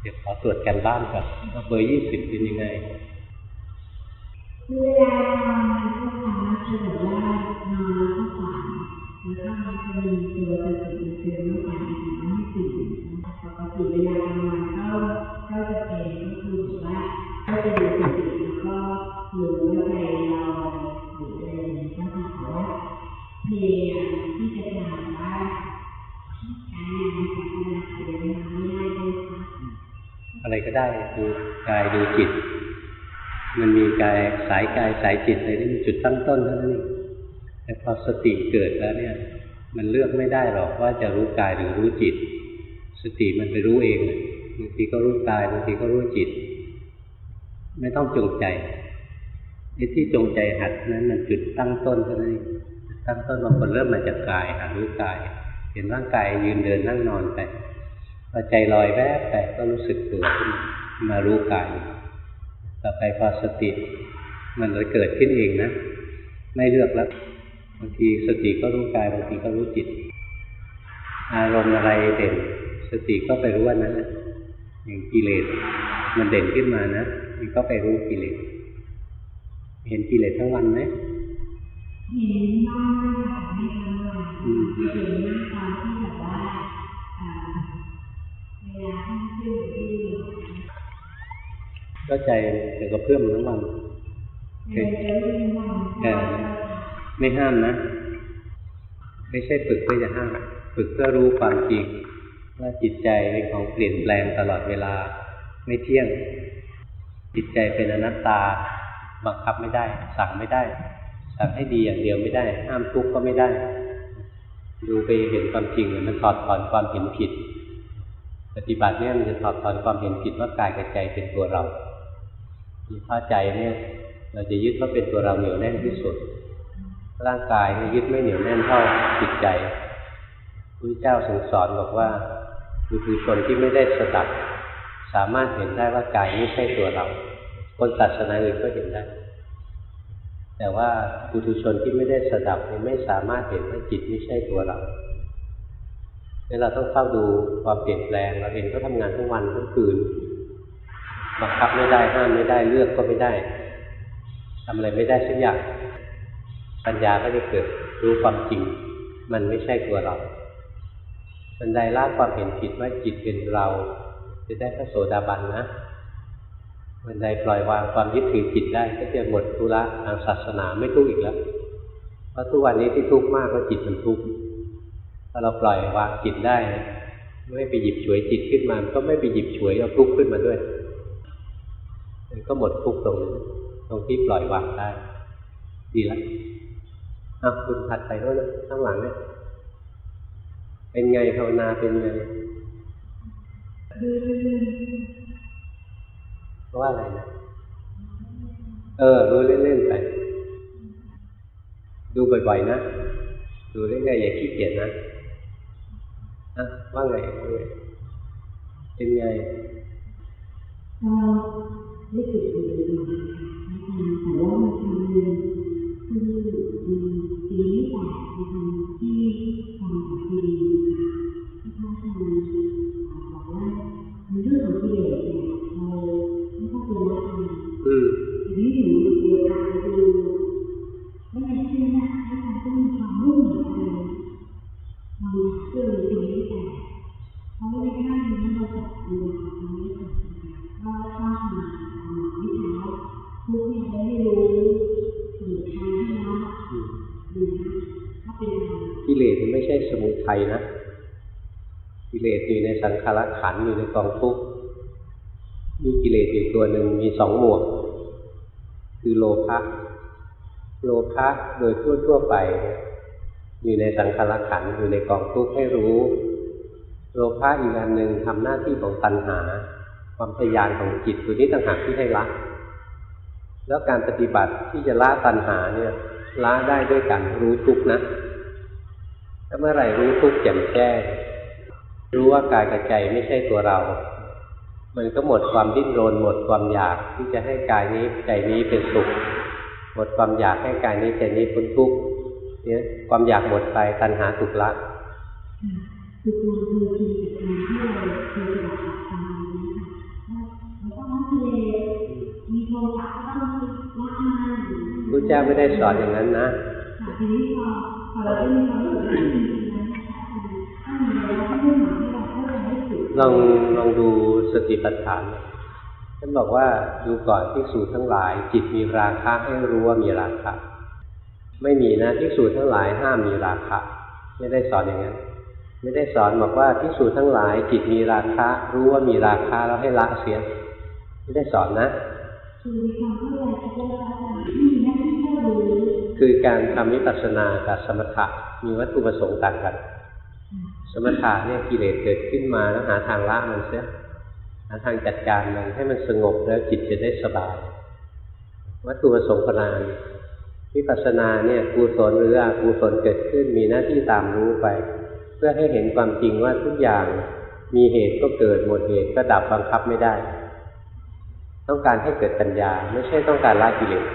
เดี๋ยวขอตรวจกันบ้านก่อนเบอร์ยี่สิบเป็นยังไงเวลานอนก็สามารถจะแบบว่านอนแล้วก็ฝันแล้วก็มันจะมีตัวสติเตือนว่าฝันอีกไม่ให้ตื่นปกติเวลานอนก็ก็จะเป็นก็คือว่าก็จะดูสติแล้วก็หรือว่าใจลอยหรืออะไรอย่างนี้ก็ค่ะแต่ว่าพยายามที่จะ อะไรก็ได้ดูกายดูจิต มันมีกายสายกายสายจิตเลยนี่มันจุดตั้งต้นเท่านั้นเองแต่พอสติเกิดแล้วเนี่ย มันเลือกไม่ได้หรอกว่าจะรู้กายหรือรู้จิต สติมันไปรู้เองบางทีก็รู้กายบางทีก็รู้จิต ไม่ต้องจงใจไอ้ที่จงใจหัดนั้นมันจุดตั้งต้นเท่านั้นเองตั้งต้นบางคนเริ่มมาจากกายหารู้กาย เห็นร่างกายยืนเดินนั่งนอนไป พอใจลอยแวบไปก็รู้สึกตัวขึ้นมามารู้กายต่อไปพอสติ มันเลยเกิดขึ้นเองนะ ไม่เลือกแล้วบางทีสติก็รู้กายบางทีก็รู้จิต อารมณ์อะไรเด่น สติก็ไปรู้ว่านั้นน่ะอย่างกิเลสมันเด่นขึ้นมานะมันก็ไปรู้กิเลสเห็นกิเลสทั้งวันไหมเห็นบ้างค่ะไม่ทั้งวันอืมเห็นหน้าตอนที่ ก็ใจเกี่ยวกับเพื่อมทั้งวันเดินเดินเรื่องวันเออไม่ห้ามนะ ไม่ใช่ฝึกเพื่อจะห้าม ฝึกเพื่อรู้ความจริง ว่าจิตใจเป็นของเปลี่ยนแปลงตลอดเวลา ไม่เที่ยง จิตใจเป็นอนัตตา บังคับไม่ได้ สั่งไม่ได้ สั่งให้ดีอย่างเดียวไม่ได้ ห้ามทุกข์ก็ไม่ได้ ดูไปเห็นความจริงเนี่ยมันถอดถอนความเห็นผิด ปฏิบัติเนี่ยมันจะถอดถอนความเห็นผิดว่ากายกับใจเป็นตัวเราถ้าใจเนี่ยเราจะยึดว่าเป็นตัวเราเหนียวแน่นที่สุด ร่างกายเนี่ยยึดไม่เหนียวแน่นเท่าจิตใจพระเจ้าทรงสอนบอกว่าบุคคลที่ไม่ได้สดับสามารถเห็นได้ว่ากายไม่ใช่ตัวเรา คนศาสนาอื่นก็เห็นได้ แต่ว่าบุตุชนที่ไม่ได้สดับไม่สามารถเห็นว่าจิตไม่ใช่ตัวเรา นี่ยเราต้องเฝ้าดูความเปลี่ยนแปลง เราเห็นเขาทำงานทั้งวันทั้งคืน บังคับไม่ได้ห้ามไม่ได้เลือกก็ไม่ได้ทำอะไรไม่ได้สักอย่างปัญญาก็จะเกิดรู้ความจริง มันไม่ใช่ตัวเราบันไดละความเห็นผิดว่าจิตเป็นเรา จะได้พระโสดาบันนะบันไดปล่อยวางความยึดถือจิตได้ ก็จะหมดธุระทางศาสนาไม่ทุกข์อีกแล้ว เพราะทุกวันนี้ที่ทุกข์มากก็จิตมันทุกข์ ถ้าเราปล่อยวางจิตได้ ไม่ไปหยิบฉวยจิตขึ้นมา ก็ไม่ไปหยิบฉวยเอาทุกข์ขึ้นมาด้วยมันก็หมดทุกข์ตรงนี้ตรงที่ปล่อยวางได้ ดีแล้วอะคุณถัดไปด้วยนะข้างหลังเนี่ยเป็นไงภาวนาเป็นไงเพราะว่าอะไรนะเออรู้เล่นๆไปดูบ่อยๆนะ ดูเรื่อยๆอย่าขี้เกียจนะ อะว่าไงว่าไงเป็ เพราะว่าในด้านนี้เราจะเรียนกับมันไม่จบนะคะก็สร้างมาทำวิชาทุกอย่างได้รู้หรือทางให้เราอืมดีนะถ้าเป็นกิเลสมันไม่ใช่สมุทัยนะกิเลสอยู่ในสังขารขันอยู่ในกองทุกข์มีกิเลสอยู่ตัวหนึ่งมีสองหมวก คือโลภะโลภะโดยทั่วทั่วไป อยู่ในสังขารขันอยู่ในกองทุกข์ให้รู้ โลภะอีกอันหนึ่งทำหน้าที่ของตัณหา ความทยานของจิตตัวนี้ต่างหากที่ให้ละแล้วการปฏิบัติที่จะละตัณหาเนี่ยละได้ด้วยการรู้ทุกนะถ้าเมื่อไหร่รู้ทุกแจ่มแจ้งรู้ว่ากายกับใจไม่ใช่ตัวเรา มันก็หมดความดิ้นรนหมดความอยากที่จะให้กายนี้ใจนี้เป็นสุข หมดความอยากให้กายนี้ใจนี้พ้นทุกข์เนี่ยความอยากหมดไปตัณหาถูกละ คือตัวคือจิตจิตที่เราเคยปฏิบัติทำนี้ค่ะแล้วก็ละกิเลสมีโทสะต้องละงานพระเจ้าไม่ได้สอนอย่างนั้นนะทีนี้พอพอเราได้มีความรู้สึกนั้นลองลองดูสติปัฏฐานฉันบอกว่าดูก่อนที่สูตรทั้งหลาย จิตมีราคาให้รู้ว่ามีราคะไม่มีนะที่สูตรทั้งหลายห้ามมีราคะ ไม่ได้สอนอย่างนั้น ไม่ได้สอนบอกว่าที่สูทั้งหลายจิตมีราคะ รู้ว่ามีราคะแล้วให้ละเสีย ไม่ได้สอนนะคือมีความเข้าใจที่ว่าที่มีหน้าที่แค่รู้คือการทำวิปัสสนากับสมถะมีวัตถุประสงค์ต่างกัน สมถะเนี่ยกิเลสเกิดขึ้นมาแล้วหาทางละมันเสียหาทางจัดการมันให้มันสงบแล้วจิตจะได้สบาย วัตถุประสงค์พลานวิปัสสนาเนี่ยกุศลหรืออกุศลเกิดขึ้นมีหน้าที่ตามรู้ไป เพื่อให้เห็นความจริงว่าทุกอย่างมีเหตุก็เกิดหมดเหตุก็ดับบังคับไม่ได้ ต้องการให้เกิดปัญญา ไม่ใช่ต้องการละกิเลส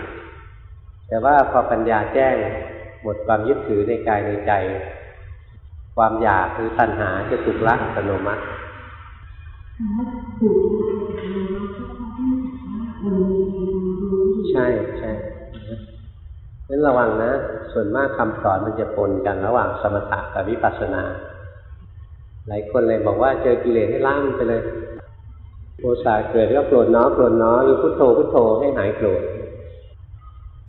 แต่ว่าพอปัญญาแจ้งหมดความยึดถือในกายในใจ ความอยากหรือตัณหาจะถูกละอัตโนมัติคำว่าถูกคือเราเฉพาะที่เรามีความรู้อยู่ใช่ใช่ งั้นระวังนะ ส่วนมากคำสอนมันจะปนกันระหว่างสมถะกับวิปัสสนา หลายคนเลยบอกว่าเจอกิเลสให้ล้างมันไปเลยโทสะเกิดก็โกรธเน้อโกรธเน้อหรือพุทโธพุทโธให้หายโกรธ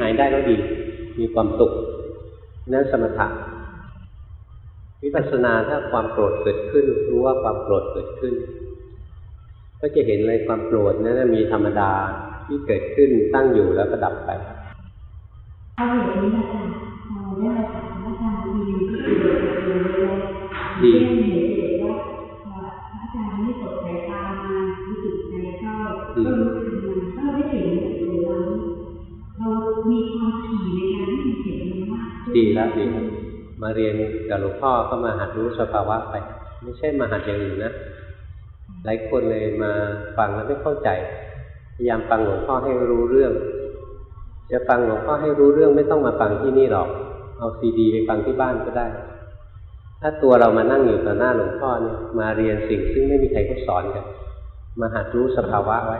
หายได้ก็ดี มีความสุขนั่นสมถะวิปัสสนาถ้าความโกรธเกิดขึ้น รู้ว่าความโกรธเกิดขึ้น ก็จะเห็นเลยความโกรธนั้นมีธรรมดาที่เกิดขึ้นตั้งอยู่แล้วก็ดับไป เอาอย่างนี้นะคะเราได้มาถามอาจารย์ทีที่เกิดจากเรื่องเลยดีเช่นเห็นเด็กว่าอาจารย์ไม่กดสายตามารู้สึกใจเข้าก็รู้สึกมันก็ได้เห็นเลยว่าเรามีความถี่ในการที่มีเห็นมันมากขึ้นดีแล้วดีแล้วมาเรียนกับหลวงพ่อก็มาหัดรู้สภาวะไป ไม่ใช่มาหัดอย่างอื่นนะหลายคนเลยมาฟังแล้วไม่เข้าใจ พยายามฟังหลวงพ่อให้รู้เรื่อง จะฟังหลวงพ่อให้รู้เรื่องไม่ต้องมาฟังที่นี่หรอก เอาซีดีไปฟังที่บ้านก็ได้ ถ้าตัวเรามานั่งอยู่ต่อหน้าหลวงพ่อเนี่ยมาเรียนสิ่งซึ่งไม่มีใครเขาสอนกัน มาหัดรู้สภาวะไว้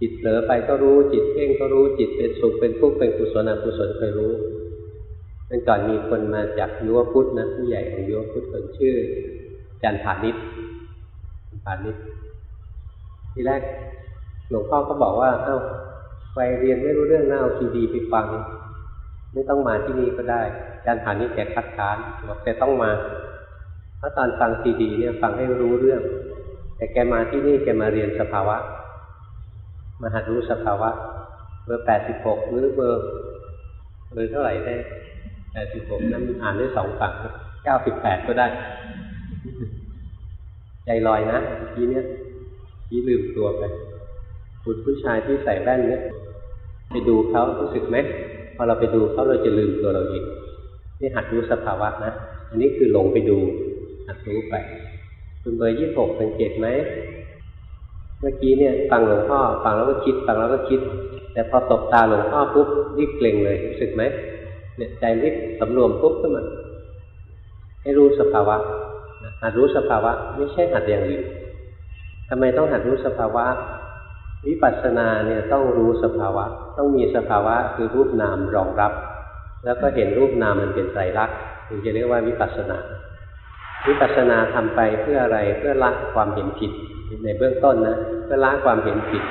จิตเผลอไปก็รู้จิตเพ่งก็รู้จิตเป็นสุขเป็นทุกข์เป็นกุศลอกุศลเคยรู้เมื่อก่อนมีคนมาจากยุวพุทธนะผู้ใหญ่ของยุวพุทธคนชื่อ จันทานิชพานิชทีแรกหลวงพ่อก็บอกว่า เอ้า ไปเรียนไม่รู้เรื่องน่าเอาซีดีไปฟัง ไม่ต้องมาที่นี่ก็ได้อาจารย์ฐานนี้แกคัดค้านบอกแกต้องมาเพราะตอนฟังซีดีเนี่ยฟังให้รู้เรื่อง แต่แกมาที่นี่แกมาเรียนสภาวะมาหัดรู้สภาวะเบอร์แปดสิบหกหรือเบอร์เบอร์เท่าไหร่ได้แปดสิบหกนั้นอ่านได้สองฝั่งเก้าสิบแปดก็ได้ ใจลอยนะทีเนี้ยทีลืมตัวไปคุณผู้ชายที่ใส่แว่นเนี่ย ไปดูเขารู้สึกไหมพอเราไปดูเขาเราจะลืมตัวเราเองนี่หัดรู้สภาวะนะ อันนี้คือหลงไปดูหัดรู้ไป คุณเบอร์ยี่หกสังเกตไหมเมื่อกี้เนี่ยฟังหลวงพ่อฟังแล้วก็คิดฟังแล้วก็คิด แต่พอตบตาหลวงพ่อปุ๊บรีบเกรงเลยรู้สึกไหมเนี่ยใจรีบสำรวมปุ๊บขึ้นมาให้รู้สภาวะหัดรู้สภาวะ ไม่ใช่หัดอย่างอื่นทำไมต้องหัดรู้สภาวะ วิปัสสนาเนี่ยต้องรู้สภาวะ ต้องมีสภาวะคือรูปนามรองรับ แล้วก็เห็นรูปนามมันเป็นไตรลักษณ์ถึงจะเรียกว่าวิปัสสนาวิปัสสนาทำไปเพื่ออะไรเพื่อละความเห็นผิดในเบื้องต้นนะเพื่อละความเห็นผิด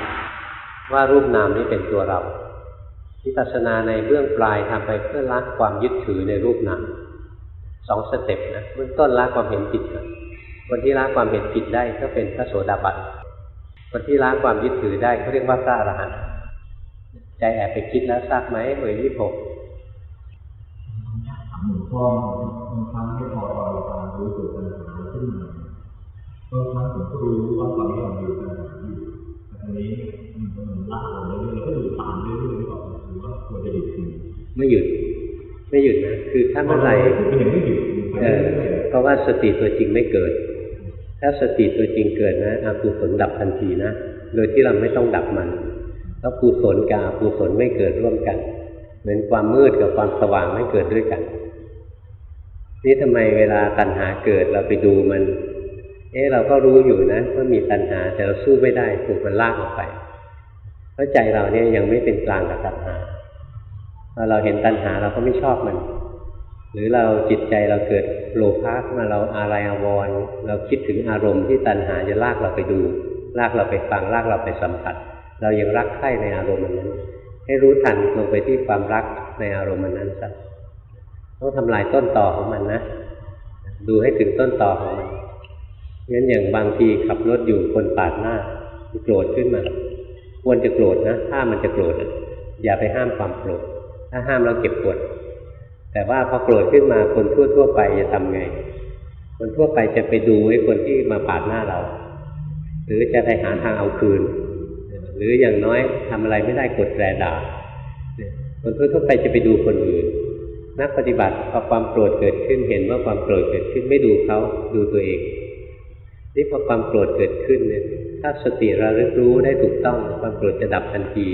ว่ารูปนามนี้เป็นตัวเราวิปัสสนาในเบื้องปลายทำไปเพื่อละความยึดถือในรูปนามสองสเต็ปนะเบื้องต้นละความเห็นผิดก่อนคนที่ละความเห็นผิดได้ก็เป็นพระโสดาบัน คนที่ละความยึดถือได้เขาเรียกว่าพระอรหันต์ใจแอบไปคิดแล้วทราบไหมเอ่ยยี่หกหลวงพ่อบางครั้งไม่พอเราการรู้สึกปัญหาขึ้นมาบางครั้งผมก็รู้ว่าตอนนี้เราอยู่ปัญหาอยู่แต่ทีนี้มันก็มันลากเราเรื่อยๆแล้วก็ดูตามเรื่อยๆหรือเปล่าหรือว่าควรจะหยุดทิ้งไม่หยุด ไม่หยุดนะคือถ้าเมื่อไหร่มันยังไม่หยุดมันไปเออเรื่อยเพราะว่าสติตัวจริงไม่เกิด ถ้าสติตัวจริงเกิดนะอากุศลดับทันทีนะ โดยที่เราไม่ต้องดับมันแล้วกุศลกับอกุศลไม่เกิดร่วมกัน เหมือนความมืดกับความสว่างไม่เกิดด้วยกัน นี่ทำไมเวลาตัณหาเกิดเราไปดูมัน เอ๊ะเราก็รู้อยู่นะว่ามีตัณหาแต่เราสู้ไม่ได้ถูกมันลากออกไปเพราะใจเราเนี่ยยังไม่เป็นกลางกับตัณหาพอเราเห็นตัณหาเราก็ไม่ชอบมัน หรือเราจิตใจเราเกิด โลภะขึ้นมาเราอาลัยอาวรณ์เราคิดถึงอารมณ์ที่ตัณหาจะลากเราไปดู ลากเราไปฟังลากเราไปสัมผัส เรายังรักใคร่ในอารมณ์นั้น ให้รู้ทันลงไปที่ความรักในอารมณ์นั้นซะต้องทำลายต้นต่อของมันนะ ดูให้ถึงต้นต่อของมันงั้นอย่างบางทีขับรถอยู่คนปาดหน้าโกรธขึ้นมาควรจะโกรธนะถ้ามันจะโกรธอย่าไปห้ามความโกรธถ้าห้ามเราเก็บปวด แต่ว่าพอโกรธขึ้นมาคนทั่วทั่วไปจะทำไง คนทั่วไปจะไปดูไอ้คนที่มาปาดหน้าเรา หรือจะไปหาทางเอาคืน หรืออย่างน้อยทำอะไรไม่ได้กดแรด่าคนทั่วไปจะไปดูคนอื่น นักปฏิบัติพอความโกรธเกิดขึ้นเห็นว่าความโกรธเกิดขึ้นไม่ดูเขาดูตัวเองนี่พอความโกรธเกิดขึ้นเนี่ยถ้าสติระลึกรู้ได้ถูกต้องความโกรธจะดับทันที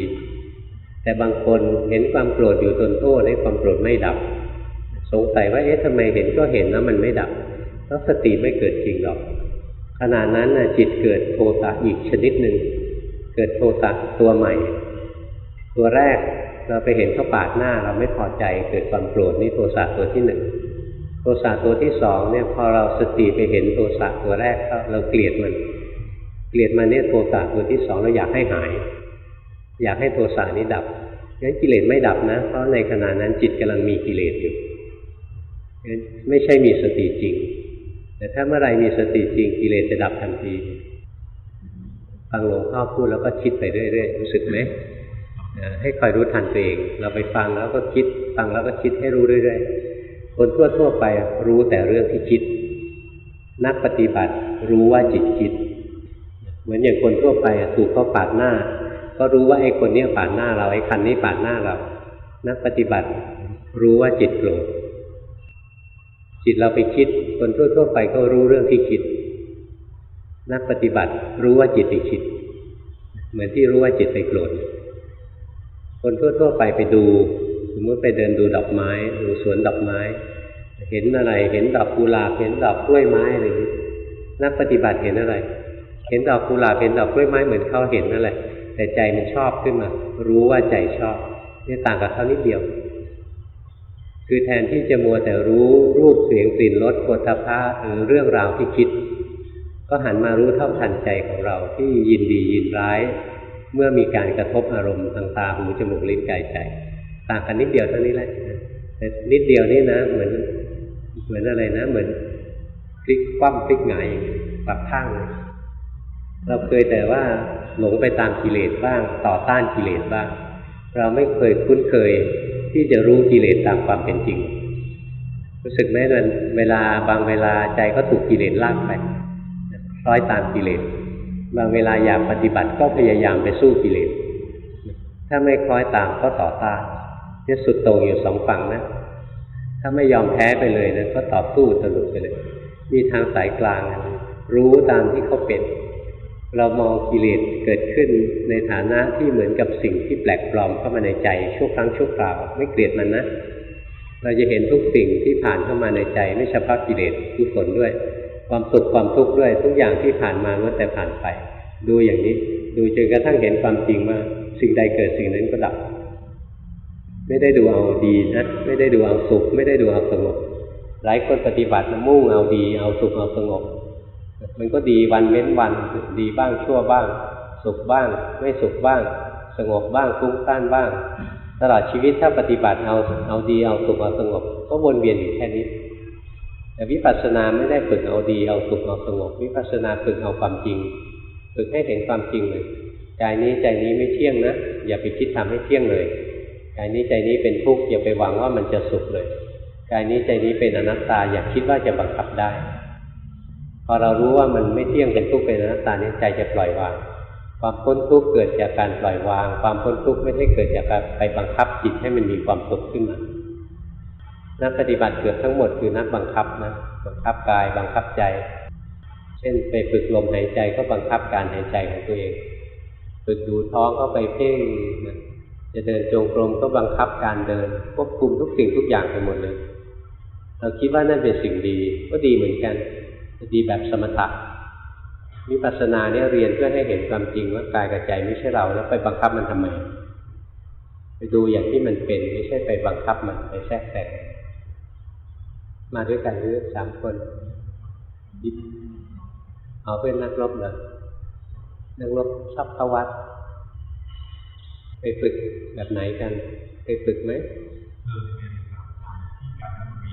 แต่บางคนเห็นความโกรธอยู่ทนโทษให้ความโกรธไม่ดับ สงสัยว่าเอ๊ะทำไมเห็นก็เห็นแล้วมันไม่ดับเพราะสติไม่เกิดจริงหรอกขณะนั้นนะจิตเกิดโทสะอีกชนิดหนึ่งเกิดโทสะตัวใหม่ ตัวแรกเราไปเห็นเขาปาดหน้าเราไม่พอใจเกิดความโกรธนี่โทสะตัวที่หนึ่งโทสะตัวที่สองเนี่ยพอเราสติไปเห็นโทสะตัวแรกเราเกลียดมัน เกลียดมันเนี่ยโทสะตัวที่สองเราอยากให้หาย อยากให้โทสะนี้ดับงั้นกิเลสไม่ดับนะ เพราะในขณะนั้นจิตกำลังมีกิเลสอยู่ ไม่ใช่มีสติจริง แต่ถ้าเมื่อไรมีสติจริงกิเลสจะดับทันทีฟังหลวงพ่อพูดแล้วก็คิดไปเรื่อยๆรู้สึกไหมให้คอยรู้ทันตัวเอง เราไปฟังแล้วก็คิด ฟังแล้วก็คิดให้รู้เรื่อยๆคนทั่วทั่วไปรู้แต่เรื่องที่คิด นักปฏิบัติรู้ว่าจิตคิด เหมือนอย่างคนทั่วไปถูกเขาปาดหน้า ก็รู้ว่าไอ้คนนี้ปาดหน้าเราไอ้คันนี้ปาดหน้าเรา นักปฏิบัติรู้ว่าจิตโกรธ จิตเราไปคิด คนทั่วทั่วไปก็รู้เรื่องที่คิด นักปฏิบัติรู้ว่าจิตไปคิด เหมือนที่รู้ว่าจิตไปโกรธคนทั่วๆไปไปดู สมมติไปเดินดูดอกไม้ดูสวนดอกไม้ เห็นอะไร เห็นดอกกุหลาบเห็นดอกกล้วยไม้อะไรนี้นักปฏิบัติเห็นอะไร เห็นดอกกุหลาบเห็นดอกกล้วยไม้เหมือนเขาเห็นนั่นแหละ แต่ใจมันชอบขึ้นมา รู้ว่าใจชอบนี่ต่างกับเขานิดเดียว คือแทนที่จะมัวแต่รู้รูปเสียงกลิ่นรสโผฏฐะหรือเรื่องราวที่คิด ก็หันมารู้เท่าทันใจของเราที่ยินดียินร้าย เมื่อมีการกระทบอารมณ์ทางตาหูจมูกลิ้นกายใจ ต่างกันนิดเดียวเท่านี้แหละแต่นิดเดียวนี่นะ เหมือนเหมือนอะไรนะ เหมือนพลิกคว่ำพลิกหงายปรับข้างเลยเราเคยแต่ว่าหลงไปตามกิเลสบ้าง ต่อต้านกิเลสบ้าง เราไม่เคยคุ้นเคย ที่จะรู้กิเลสตามความเป็นจริง รู้สึกไหมมันเวลาบางเวลาใจก็ถูกกิเลสลากไปร้อยตามกิเลส บางเวลาอยากปฏิบัติก็พยายามไปสู้กิเลส ถ้าไม่คล้อยตามก็ต่อต้านนี่สุดตรงอยู่สองฝั่งนะ ถ้าไม่ยอมแพ้ไปเลยนะก็ตอบสู้ตลุดไปเลย มีทางสายกลาง รู้ตามที่เขาเป็น เรามองกิเลสเกิดขึ้นในฐานะที่เหมือนกับสิ่งที่แปลกปลอมเข้ามาในใจชั่วครั้งชั่วคราวไม่เกลียดมันนะ เราจะเห็นทุกสิ่งที่ผ่านเข้ามาในใจไม่เฉพาะกิเลสกุศลด้วย ความสุขความทุกข์ด้วยทุกอย่างที่ผ่านมาเมื่อแต่ผ่านไป ดูอย่างนี้ ดูจนกระทั่งเห็นความจริงว่าสิ่งใดเกิดสิ่งนั้นก็ดับ ไม่ได้ดูเอาดีนะไม่ได้ดูเอาสุข ไม่ได้ดูเอาสงบหลายคนปฏิบัติมุ่งเอาดีเอาสุขเอาสงบ มันก็ดีวันเว้นวัน ดีบ้างชั่วบ้าง สุขบ้าง ไม่สุขบ้าง สงบบ้างฟุ้งซ่านบ้าง ตลอดชีวิตถ้าปฏิบัติเอาเอาดีเอาสุขเอาสงบ ก็วนเวียนอยู่แค่นี้ แต่วิปัสสนาไม่ได้ฝึกเอาดีเอาสุขเอาสงบ วิปัสสนาฝึกเอาความจริง ฝึกให้เห็นความจริงเลยใจนี้ใจนี้ไม่เที่ยงนะ อย่าไปคิดทำให้เที่ยงเลยกายนี้ใจนี้เป็นทุกข์อย่าไปหวังว่ามันจะสุขเลยกายนี้ใจนี้เป็นอนัตตาอย่าคิดว่าจะบังคับได้ พอเรารู้ว่ามันไม่เที่ยงเป็นทุกข์เป็นอนัตตานี้ใจจะปล่อยวาง ความพ้นทุกข์เกิดจากการปล่อยวาง ความพ้นทุกข์ไม่ได้เกิดจากการไปบังคับจิตให้มันมีความสุขขึ้นมานักปฏิบัติเกือบทั้งหมดคือนักบังคับนะบังคับกายบังคับใจ เช่นไปฝึกลมหายใจก็บังคับการหายใจของตัวเองฝึกดูท้องก็ไปเพ่งนะจะเดินจงกรมก็บังคับการเดินควบคุมทุกสิ่งทุกอย่างไปหมดเลย เราคิดว่านั่นเป็นสิ่งดีก็ดีเหมือนกัน ดีแบบสมถะวิปัสสนาเนี่ยเรียนเพื่อให้เห็นความจริงว่ากายกับใจไม่ใช่เราแล้วไปบังคับมันทำไม ไปดูอย่างที่มันเป็นไม่ใช่ไปบังคับมันไปแทรกแต่งมาด้วยกันหรือสามคนเอาเพื่อนนักรบเหรอนักรบชอบเข้าวัด ไปฝึกแบบไหนกันไปฝึกไหมเออเป็นแบบการที่การนั้นมี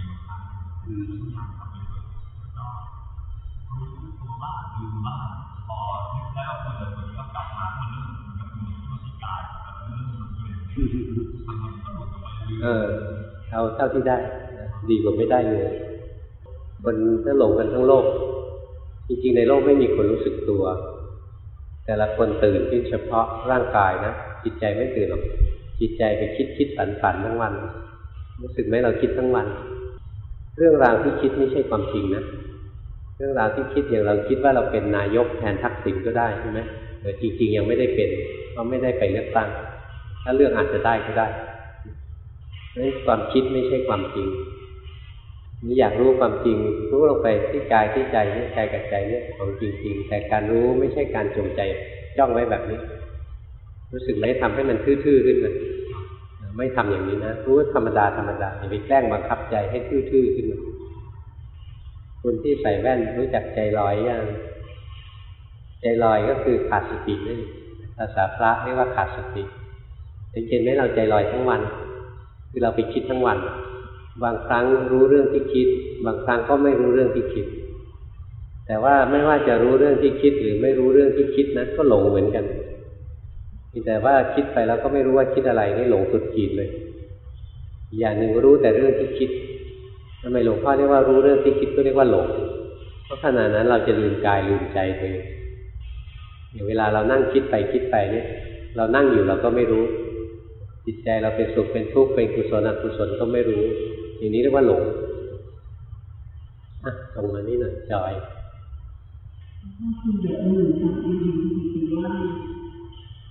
บ้างลืมบ้างพอนึกได้ว่าควรจะฝึกก็กลับมามันเริ่มเหมือนกับมีช่วงที่กายกับเรื่องมันเปลี่ยนบางก็หลุดออกไปลืมเออเอาเท่าที่ได้นะดีกว่าไม่ได้เลยคนถ้าหลงกันทั้งโลก จริงๆในโลกไม่มีคนรู้สึกตัว แต่ละคนตื่นขึ้นเฉพาะร่างกายนะจิตใจไม่ตื่นหรอกจิตใจไปคิดคิดฝันฝันทั้งวัน รู้สึกไหมเราคิดทั้งวัน เรื่องราวที่คิดไม่ใช่ความจริงนะ เรื่องราวที่คิดอย่างเราคิดว่าเราเป็นนายกแทนทักษิณก็ได้ใช่ไหมแต่จริง ๆ ยังไม่ได้เป็นเพราะไม่ได้ไปเลือกตั้ง ถ้าเรื่องอาจจะได้ก็ได้นั้นความคิดไม่ใช่ความจริงนี่อยากรู้ความจริง รู้ลงไปที่กายที่ใจนี่กายกับใจเนี่ยของจริง ๆ แต่การรู้ไม่ใช่การจงใจจ้องไว้แบบนี้ รู้สึกไหมทำให้มันทื่อๆขึ้นมาไม่ทำอย่างนี้นะรู้ธรรมดาธรรมดาอย่าไปแกล้งบังคับใจให้ทื่อๆขึ้นมา คนที่ใส่แว่นรู้จักใจลอยยังใจลอยก็คือขาดสตินั่นภาษาพระเรียกว่าขาดสติเป็นเห็นไหมเราใจลอยทั้งวัน คือเราไปคิดทั้งวัน บางครั้งรู้เรื่องที่คิด บางครั้งก็ไม่รู้เรื่องที่คิด แต่ว่าไม่ว่าจะรู้เรื่องที่คิดหรือไม่รู้เรื่องที่คิดนะก็หลงเหมือนกันแต่ว่าคิดไปแล้วก็ไม่รู้ว่าคิดอะไรนี่หลงสุดขีดเลย อย่างหนึ่งรู้แต่เรื่องที่คิด ทำไมหลวงพ่อเรียกว่ารู้เรื่องที่คิดก็เรียกว่าหลง เพราะขณะนั้นเราจะลืมกายลืมใจตัวเองอย่างเวลาเรานั่งคิดไปคิดไปเนี่ย เรานั่งอยู่เราก็ไม่รู้ จิตใจเราเป็นสุขเป็นทุกข์เป็นกุศลอกุศลก็ไม่รู้ อย่างนี้เรียกว่าหลงอะตรงมานี่หน่อยจอยถ้าคุณแบบหนึ่งกับอีกหนึ่งจริงๆว่า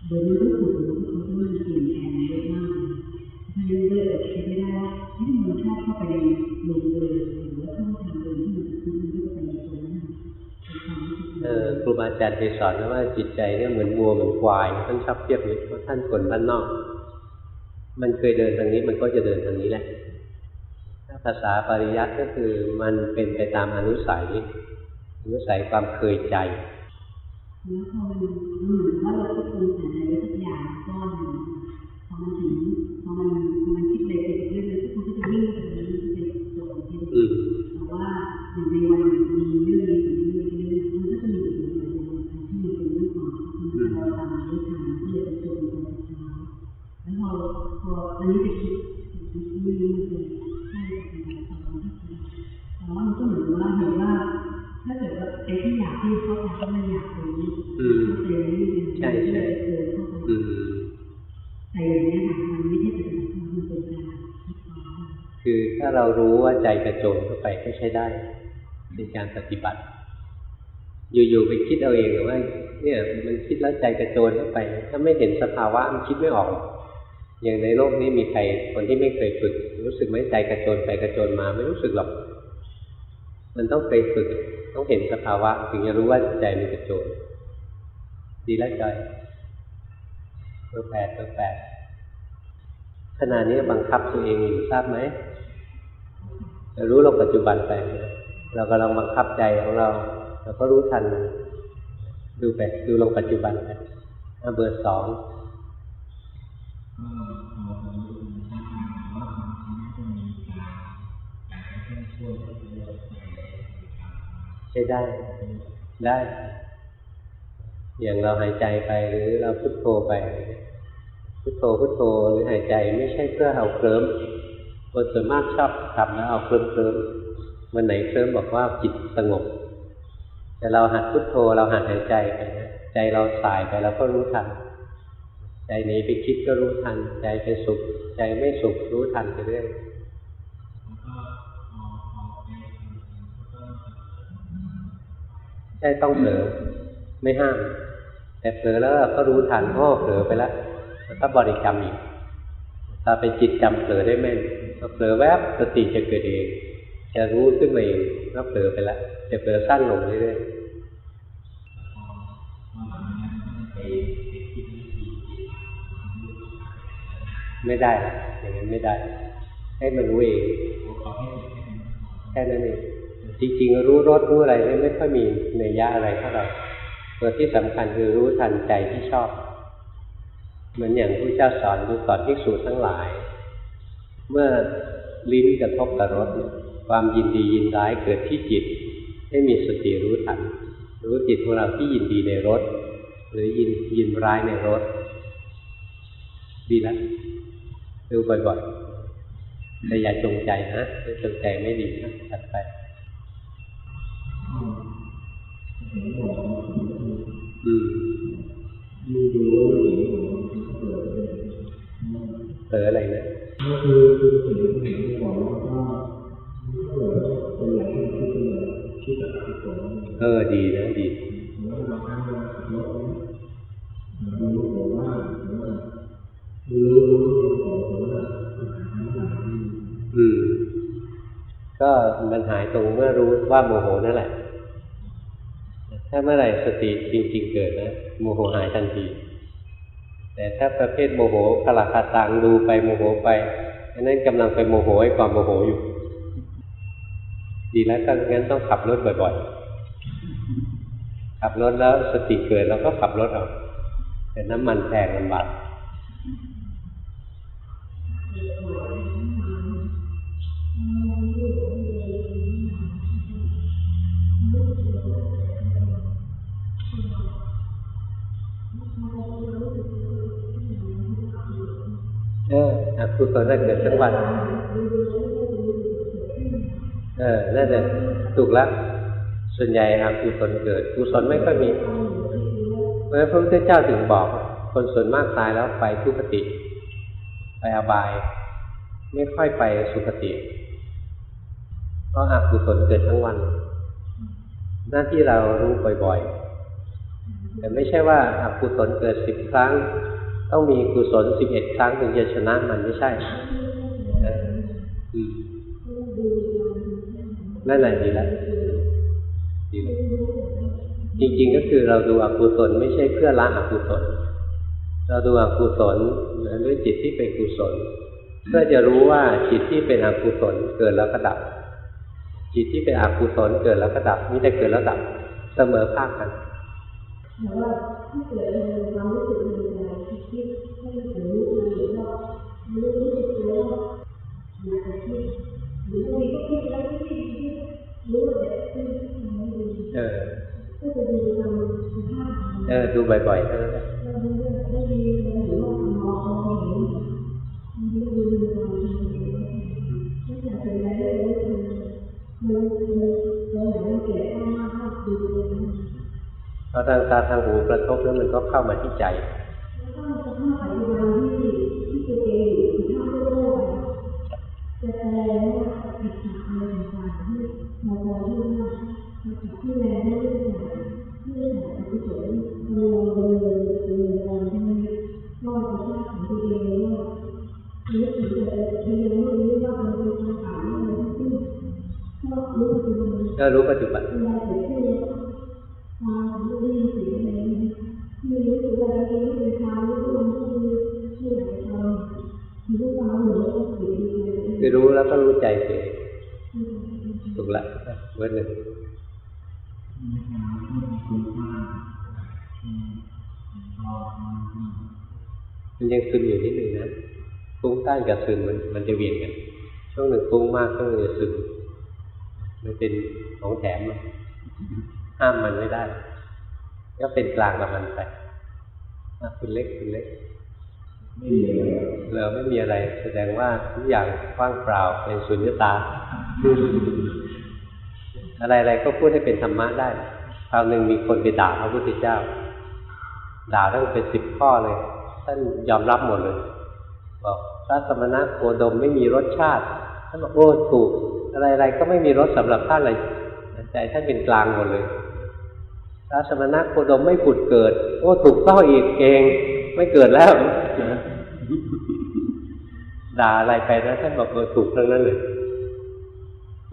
โดยไม่รู้สึกหรือเขาจะมันเปลี่ยนแปลงเยอะมากถ้ายังเลยอดคิดไม่ได้ว่าที่มันชอบเข้าไปลว่าช่อเดินที่มันคือมันก็ไปใน ความรู้สึกเออครูบาอาจารย์เคยสอนนะว่าจิตใจเนี่ยเหมือนวัวเหมือนควายท่านชอบเทียบนี้เพราะท่านคนบ้านนอก มันเคยเดินทางนี้มันก็จะเดินทางนี้แหละถ้าภาษาปริยัติก็คือมันเป็นไปตามอนุสัยอนุสัยความเคยใจแล้วพอมันเหมือนว่าเราคิดปรุงแต่งอะไรสักอย่างก้ ใช้ได้เป็นการปฏิบัติ อยู่ๆไปคิดเอาเองหรือว่า เนี่ยมันคิดแล้วใจกระโจนเข้าไป ถ้าไม่เห็นสภาวะมันคิดไม่ออก อย่างในโลกนี้มีใครคนที่ไม่เคยฝึก รู้สึกไหมใจกระโจนไปกระโจนมาไม่รู้สึกหรอก มันต้องเคยฝึก ต้องเห็นสภาวะ ถึงจะรู้ว่าใจมันกระโจนดีแล้วจอยตัวแปดตัวแปดขณะนี้บังคับตัวเองอยู่ทราบไหม รารู้ลงปัจจุบันไป เรากำลังบังคับใจของเรา เราก็รู้ทัน ดูไปดูลงปัจจุบันไปอะเบอร์สองก็พอจะรู้ว่าบางครั้งก็มีการการช่วยช่วยเราใช้ได้ ได้ อย่างเราหายใจไปหรือเราพุโทโธไป พุโทโธพุโทโธหรือหายใจไม่ใช่เพื่อเอาเคลิ้ม คนส่วนมากชอบทำแล้วเอาเคลิ้มเคลิ้มวันไหนเคลิ้มบอกว่าจิตสงบ แต่เราหัดพุโทโธเราหัดหายใจไปนะใจเราสายไปเราก็รู้ทัน ใจหนีไปคิดก็รู้ทัน ใจไปสุข ใจไม่สุขรู้ทันไปเรื่อยแล้วก็พอพอไปทำก็ใช่ต้องเผลอไม่ห้าม แต่เผลอแล้วก็รู้ทันอ้อเผลอไปแล้วแล้วก็บริกรรมอีกถ้าเป็นจิตจำเผลอได้แม่น พอเผลอแวบสติจะเกิดเอง จะรู้ขึ้นมาเองก็เผลอไปแล้วจะเผลอสั้นลงเรื่อยพอพอหลังจากนั้นก็ไดวิธีไม่ได้ละอย่างนั้นไม่ได้ ให้มันรู้เองแค่นั้นเองจริงๆรู้รสรู้อะไรไม่ค่อยมีในยยะอะไรเท่าไหร่ตัวที่สำคัญคือรู้ทันใจที่ชอบ เหมือนอย่างพระเจ้าสอนดูสอนภิกษุทั้งหลาย เมื่อลิ้นกระทบกับรสเนี่ยความยินดียินร้ายเกิดที่จิต ให้มีสติรู้ทันรู้จิตของเราที่ยินดีในรสหรือยินยินร้ายในรสดีแล้วดูบ่อยๆแต่อย่าจงใจนะถ้าจงใจไม่ดีนะตัดไปเห็นบอกว่าอืมดูดูแล้วเห็นบอกว่าเกิดเป็นเผลออะไรนะก็ คือคือสิ่งที่ผมเห็นบอกว่าก็เกิดเป็นอย่างที่คิดเลยคิดแบบคิดสนเออดีนะดีแล้วเราทำงานขับรถเรารู้บอกว่ารู้รู้รู้บอกว่าทั้งหลายที่อืมก็มันหายตรงเมื่อรู้ว่าโมโหนั่นแหละ ถ้าเมื่อไหร่สติจริง ๆ เกิดนะโมโหหายทันที แต่ถ้าประเภทโมโหขลักขาตังดูไปโมโหไปอันนั้นกำลังไปโมโหไอ้ความโมโหอยู่ ดีแล้วถ้างั้นต้องขับรถบ่อยๆขับรถแล้วสติเกิดเราก็ขับรถออกแต่น้ำมันแพงลำบาก เอออกุศลน่ะเกิดทั้งวันเออน่าจะถูกแล้วส่วนใหญ่อกุศลเกิดกุศลไม่ค่อยมี เพราะพระพุทธเจ้าถึงบอก คนส่วนมากตายแล้วไปทุคติ ไปอบาย ไม่ค่อยไปสุคติเพราะอกุศลเกิดทั้งวัน หน้าที่เรารู้บ่อยๆ แต่ไม่ใช่ว่าอกุศลเกิดสิบครั้ง ต้องมีกุศลสิบเอ็ดครั้งถึงจะชนะมันไม่ใช่นั่นแหละดีแล้วดีแล้วจริง ๆ ก็คือเราดูอกุศลไม่ใช่เพื่อละอกุศล เราดูอกุศลด้วยจิตที่เป็นกุศล เพื่อจะรู้ว่าจิตที่เป็นอกุศลเกิดแล้วก็ดับ จิตที่เป็นอกุศลเกิดแล้วก็ดับมีแต่เกิดแล้วดับเสมอภาคกัน แต่ว่าที่เกิดในความรู้สึกในใจคิดให้ถึงรู้หรือว่ารู้รู้สึกตัวว่าอยากจะคิดหรือ พราะทางตาทางหูกระทบแล้วมันก็เข้ามาที่ใจแล้วก็สภาพปัจจุบันที่ที่ตัวเองอยู่สภาพโลกอะจะแสดงว่าอิจฉาอะไรต่างๆที่มาจอยที่ว่ามาจากที่แรงไม่ได้จากที่ได้จากอกุศลมันลงไปเลยไแล้วก็รู้ใจตัวเองถูกละเบอร์หนึ่งไม่ทำไม่คุ้มค่าอืมเราทำมันยังซึมอยู่นิดหนึ่งนะฟุ้งต้านกับซึมมันมันจะเวียนกันช่วงหนึ่งฟุ้งมากช่วงหนึ่งจะซึมมันเป็นของแถมอะห้ามมันไม่ได้ ก็เป็นกลางกับมันไปอะคุณเล็กคุณเล็ก ไม่มีอะไรเราไม่มีอะไร แสดงว่าทุกอย่างว่างเปล่าเป็นสุญญตา อะไรๆก็พูดให้เป็นธรรมะได้คราวหนึ่งมีคนไปด่าพระพุทธเจ้า ด่าตั้งเป็นสิบข้อเลย ท่านยอมรับหมดเลยบอกพระสมณะโคดมไม่มีรสชาติท่านบอกโอ้ถูก อะไรๆก็ไม่มีรสสำหรับท่านเลยใจท่านเป็นกลางหมดเลยพระสมณะโคดมไม่ผุดเกิด โอ้ถูกต้องอีกเอง ไม่เกิดแล้วนะ ด่าอะไรไปนะท่านบอกเออถูกทั้งนั้นเลย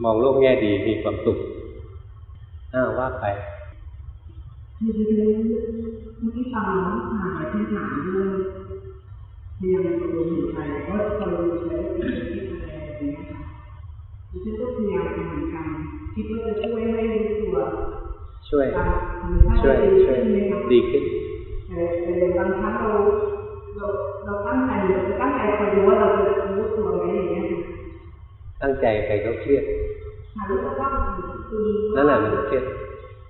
มองโลกแง่ดีมีความสุขอ้าวว่าไปคือเมื่อกี้ฟังผ่านไปที่ถามเลยยายามจะดูหัวใจก็คอยดูใจว่าเป็นที่อะไรแบบนี้ค่ะฉันก็พยายามเหมือนกันคิดว่าจะช่วยให้ตัวช่วยช่วยดีช่วยขึ้นไหมคะดีขึ้นแต่บางครั้งเรา เราเราตั้งใจเราจะตั้งใจคอยดูว่าเราจะรู้ตัวไหมอย่างเงี้ยค่ะตั้งใจไปก็เครียดหารู้ว่าตั้งคือนั่นแหละมันเครียด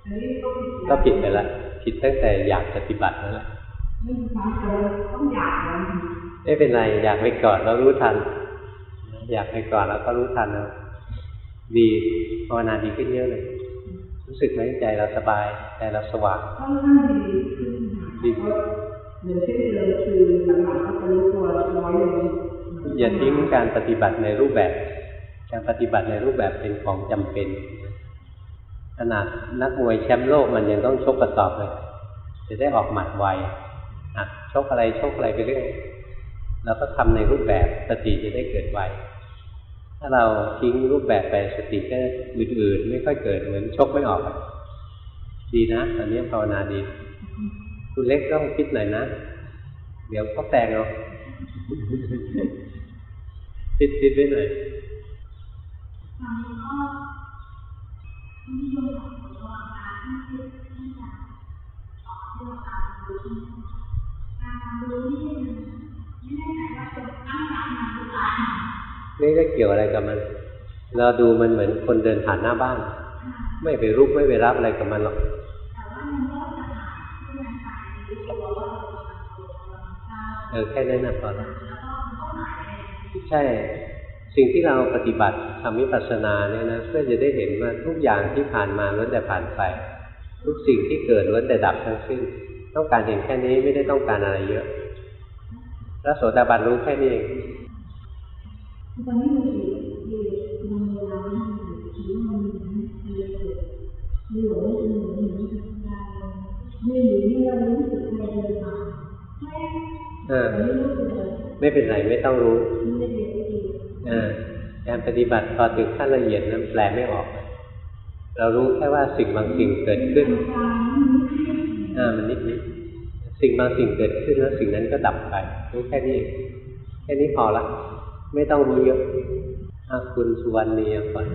อันนี้ก็ผิดก็ผิดไปละผิดตั้งแต่อยากปฏิบัตินั่นแหละไม่มีความเจริญต้องอยากแล้วไม่เป็นไรอยากไปก่อนแล้วรู้ทัน อยากไปก่อนแล้วก็รู้ทันนะดีภาวนาดีขึ้นเยอะเลย รู้สึกไหมใจเราสบายใจเราสว่างค่อนข้างดี ขึ้นค่ะเพราะเหมือนเช่นเดิมคือหลังๆก็รู้ตัวน้อยลงอย่าทิ้งการปฏิบัติในรูปแบบ การปฏิบัติในรูปแบบเป็นของจำเป็นขนาดนักมวยแชมป์โลกมันยังต้องชกกระสอบเลย จะได้ออกหมัดไวหัดชกอะไรชกอะไรไปเรื่อยแล้วก็ทำในรูปแบบสติจะได้เกิดไวถ้าเราทิ้งรูปแบบไปสติก็อื่นๆไม่ค่อยเกิดเหมือนชกไม่ออก ดีนะตอนนี้ภาวนาดี คุณเล็กต้องคิดหน่อยนะ เดี๋ยวก็แตงเอาคิดคิดไว้หน่อยนนี้ก็นิยมของตัวการที่ที่จะสอนให้เราตามรู้ที่การตามรู้ที่ไม่แน่ใจว่าจะตั้งหลักมาหรือเปล่าไม่ได้เกี่ยวอะไรกับมัน เราดูมันเหมือนคนเดินผ่านหน้าบ้าน ไม่ไปรุกไม่ไปรับอะไรกับมันหรอก เออแค่นั้นนะพอแล้วแล้วก็มันก็หายไปใช่ สิ่งที่เราปฏิบัติทำวิปัสสนาเนี่ยนะเพื่อจะได้เห็นว่าทุกอย่างที่ผ่านมาล้วนแต่ผ่านไป ทุกสิ่งที่เกิดล้วนแต่ดับทั้งสิ้น ต้องการเห็นแค่นี้ไม่ได้ต้องการอะไรเยอะพระโสดาบันรู้แค่นี้เองตอนนี้มันอยู่อยู่ไม่หลงไม่หลงไม่หลงไม่หลงไม่หลงไม่รู้ เออ ไม่เป็นไรไม่ต้องรู้อการปฏิบัติพอถึงขั้นละเอียดนั้นแปลไม่ออก เรารู้แค่ว่าสิ่งบางสิ่งเกิดขึ้นอ่ามันนิดนิดสิ่งบางสิ่งเกิดขึ้นแล้วสิ่งนั้นก็ดับไปรู้แค่นี้แค่นี้พอละ ไม่ต้องรู้เยอะอาคุณสุวรรณีก่อน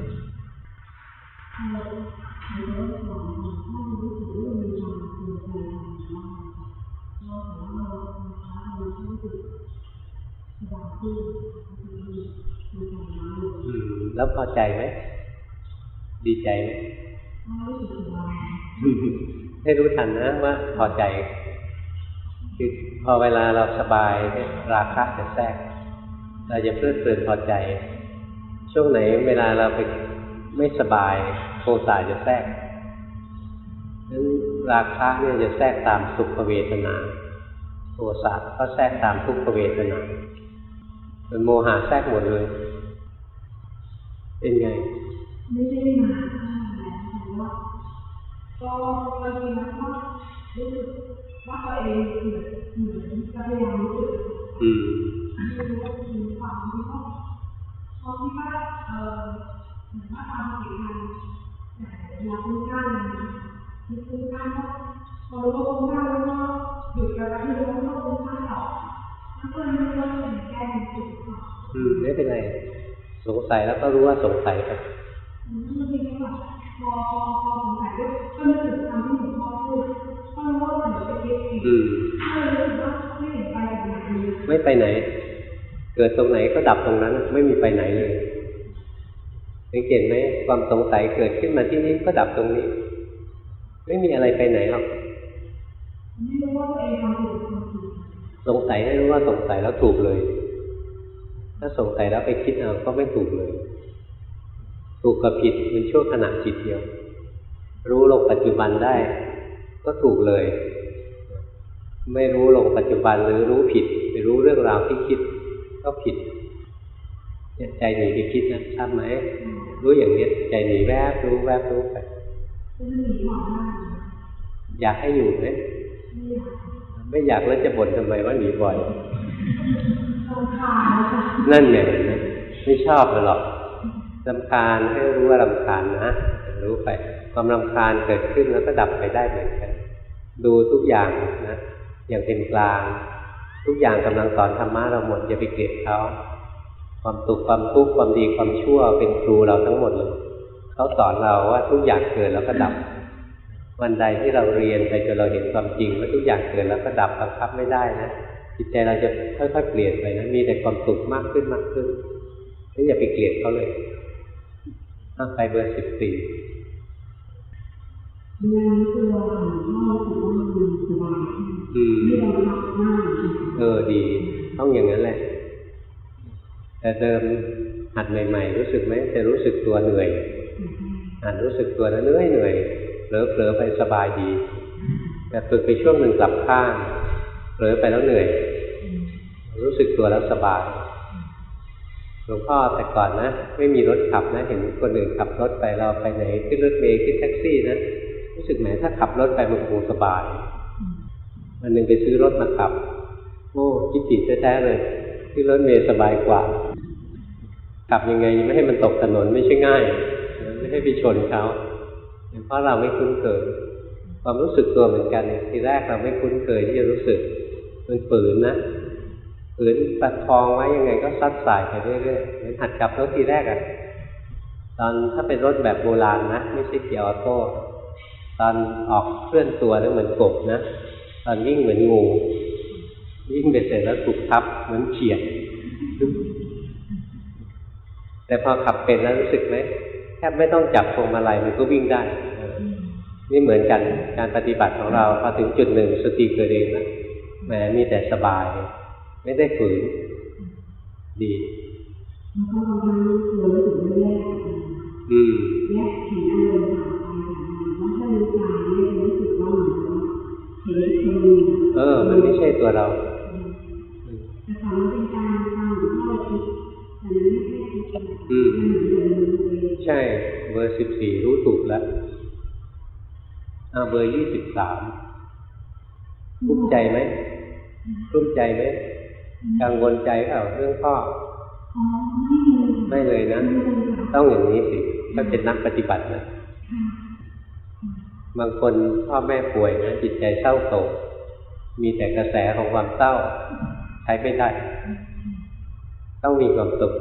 แล้วพอใจไหม ดีใจไหมให้รู้ทันนะว่าพอใจ คือพอเวลาเราสบายเนี่ยราคะจะแทรก เราจะเพลิดเพลินพอใจ ช่วงไหนเวลาเราไปไม่สบายโทสะจะแทรกนั้นราคะเนี่ยจะแทรกตามสุขเวทนา โทสะก็แทรกตามทุกขเวทนา เป็นโมหะแทรกหมดเลยเป็นไงไม่ ทีมันก็รู้สึกว่าตัวเองเหมือนเหมือนพยายามรู้สึกอืมไม่รู้ว่ามีความที่เขาเขาคิดว่าเออเหมือนว่าความผิดทางแต่เวลาพูดกันมีพูดกันก็พอรู้ว่าพูดกันแล้วก็หยุดกันแล้วที่รู้ว่าพูดกันต่อแล้วก็เลยไม่รู้ว่าเป็นแก้จุดต่ออืมไม่เป็นไร สงสัยแล้วก็รู้ว่าสงสัยไปอืมบางทีก็แบบพอพอพอสงสัยก็ก็นึกถึงคำที่หลวงพ่อพูดก็รู้ว่ามือนไปคิดเองอืมก็เลยรู้สึกว่าไม่เห็นไปไหนเลยไม่ไปไหน เกิดตรงไหนก็ดับตรงนั้น ไม่มีไปไหนเลยสังเกตไหมความสงสัยเกิดขึ้นมาที่นี่ก็ดับตรงนี้ ไม่มีอะไรไปไหนหรอกไม่รู้ว่าตัวเองทำถูก สงสัยให้รู้ว่าสงสัยแล้วถูกเลย ถ้าสงสัยแล้วไปคิดเอาก็ไม่ถูกเลย ถูกกับผิดเป็นชั่วขณะจิตเดียว รู้ลงปัจจุบันได้ ก็ถูกเลย ไม่รู้ลงปัจจุบันหรือรู้ผิดไปรู้เรื่องราวที่คิด ก็ผิดเนี่ยใจหนีไปคิดนะทราบไหมรู้อย่างนี้ใจหนีแวบรู้แวบรู้ไปก็จะหนีหมอได้อยากให้อยู่ไหม ไม่อยากไม่อยากแล้วจะบ่นทำไมว่าหนีบ่อยรำคาญแล้วค่ะนั่นไงเห็นไหมไม่ชอบมันหรอกลำคาญให้รู้ว่าลำคาญนะรู้ไป ความลำคาญเกิดขึ้นแล้วก็ดับไปได้เหมือนกัน ดูทุกอย่างนะ อย่างเป็นกลาง ทุกอย่างกำลังสอนธรรมะเราหมดอย่าไปเกลียดเขา ความสุขความทุกข์ความดีความชั่วเป็นครูเราทั้งหมดเลยเขาสอนเราว่าทุกอย่างเกิดแล้วก็ดับ วันใดที่เราเรียนไปจนเราเห็นความจริงว่าทุกอย่างเกิดแล้วก็ดับบังคับไม่ได้นะจิตใจเราจะค่อยๆเปลี่ยนไปนะมีแต่ความสุขมากขึ้นมากขึ้นไม่อย่าไปเกลียดเขาเลยอะไปเบอร์สิบสี่เวลานี้ตัวหลวงพ่อรู้สึกว่ามันสบายขึ้นอืมไม่ได้พักมากเลยเออดี ต้องอย่างนั้นแหละ แต่เดิมหัดใหม่ ๆ รู้สึกไหมจะรู้สึกตัวเหนื่อยหัดรู้สึกตัวแล้วเหนื่อยเหนื่อย เผลอเผลอไปสบายดี แต่ฝึกไปช่วงหนึ่งกลับข้างเผลอไปแล้วเหนื่อย รู้สึกตัวแล้วสบายหลวงพ่อแต่ก่อนนะ ไม่มีรถขับนะ เห็นคนอื่นขับรถไปเราไปไหนขึ้นรถเมล์ขึ้นแท็กซี่นะรู้สึกแหมถ้าขับรถไปมันคงสบายวันหนึ่งไปซื้อรถมาขับโอ้คิดผิดแท้ๆเลยขึ้นรถเมล์สบายกว่าขับยังไงไม่ให้มันตกถนนไม่ใช่ง่าย ไม่ให้ไปชนเขา เพราะเราไม่คุ้นเคยความรู้สึกตัวเหมือนกันทีแรกเราไม่คุ้นเคยที่จะรู้สึกมันฝืนนะฝืนประคองไว้ยังไงก็ซัดสายไปเรื่อยๆเหมือนหัดขับรถทีแรกอะตอนถ้าเป็นรถแบบโบราณนะไม่ใช่เกียร์ออโต้ตอนออกเคลื่อนตัวแล้วเหมือนกบนะตอนวิ่งเหมือนงูวิ่งไปเสร็จแล้วถูกทับเหมือนเขียดแต่พอขับเป็นแล้วรู้สึกไหม แทบไม่ต้องจับพวงมาลัยมันก็วิ่งได้ นี่เหมือนกันการปฏิบัติของเราพอถึงจุดหนึ่งสติเกิดเองนะแหมมีแต่สบาย ไม่ได้ฝืน ดีแล้วก็บางครั้งตัวรู้สึกว่แยกออกมาอืมแยกเห็นอารมณ์ผ่านไปผ่านมาแล้วถ้ารู้กายเนี่ยจะรู้สึกว่าเหมือนเคนหนึ่งเออ มันไม่ใช่ตัวเราแต่ก่อนมั นเป็นการฟังหรือว่าคิดแต่มันไม่ใช่คิดนะอืมมันเหมือนเดิมเลยใช่ เบอร์สิบสี่รู้ถูกแล้วเอาเบอร์ยี่สิบสามรุ่มใจไหมรุ่มใจไหมกังวลใจเปล่าเรื่องพ่ออ๋อไม่เลยไม่เลยนะไม่เลยค่ะต้องอย่างนี้สิถ้าเป็นนักปฏิบัตินะค่ะบางคนพ่อแม่ป่วยนะจิตใจเศร้าโศกมีแต่กระแสของความเศร้า ใช้ไม่ได้ ต้องมีความสุข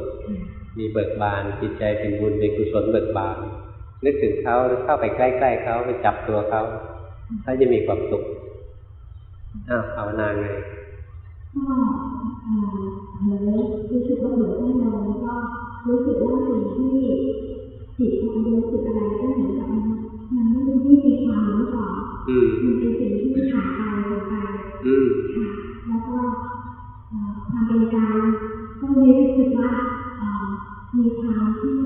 มีเบิกบานจิตใจเป็นบุญเป็นกุศลเบิกบานนึกถึงเขาหรือเข้าไปใกล้ๆเขาไปจับตัวเขาเขาจะมีความสุขอ้าวภาวนาไงก็เอ่อเหมือนรู้สึกว่าเหมือนได้นอนแล้วก็รู้สึกว่าสิ่งที่จิตมันรู้สึกอะไรก็เหมือนกับมันมันไม่ได้มีความรู้ก่อนอืมมันเป็นสิ่งที่ผ่านไปผ่านไปอืมค่ะแล้วก็เอ่อความเป็นกลางก็เลยรู้สึกว่าเอ่อ มีความที่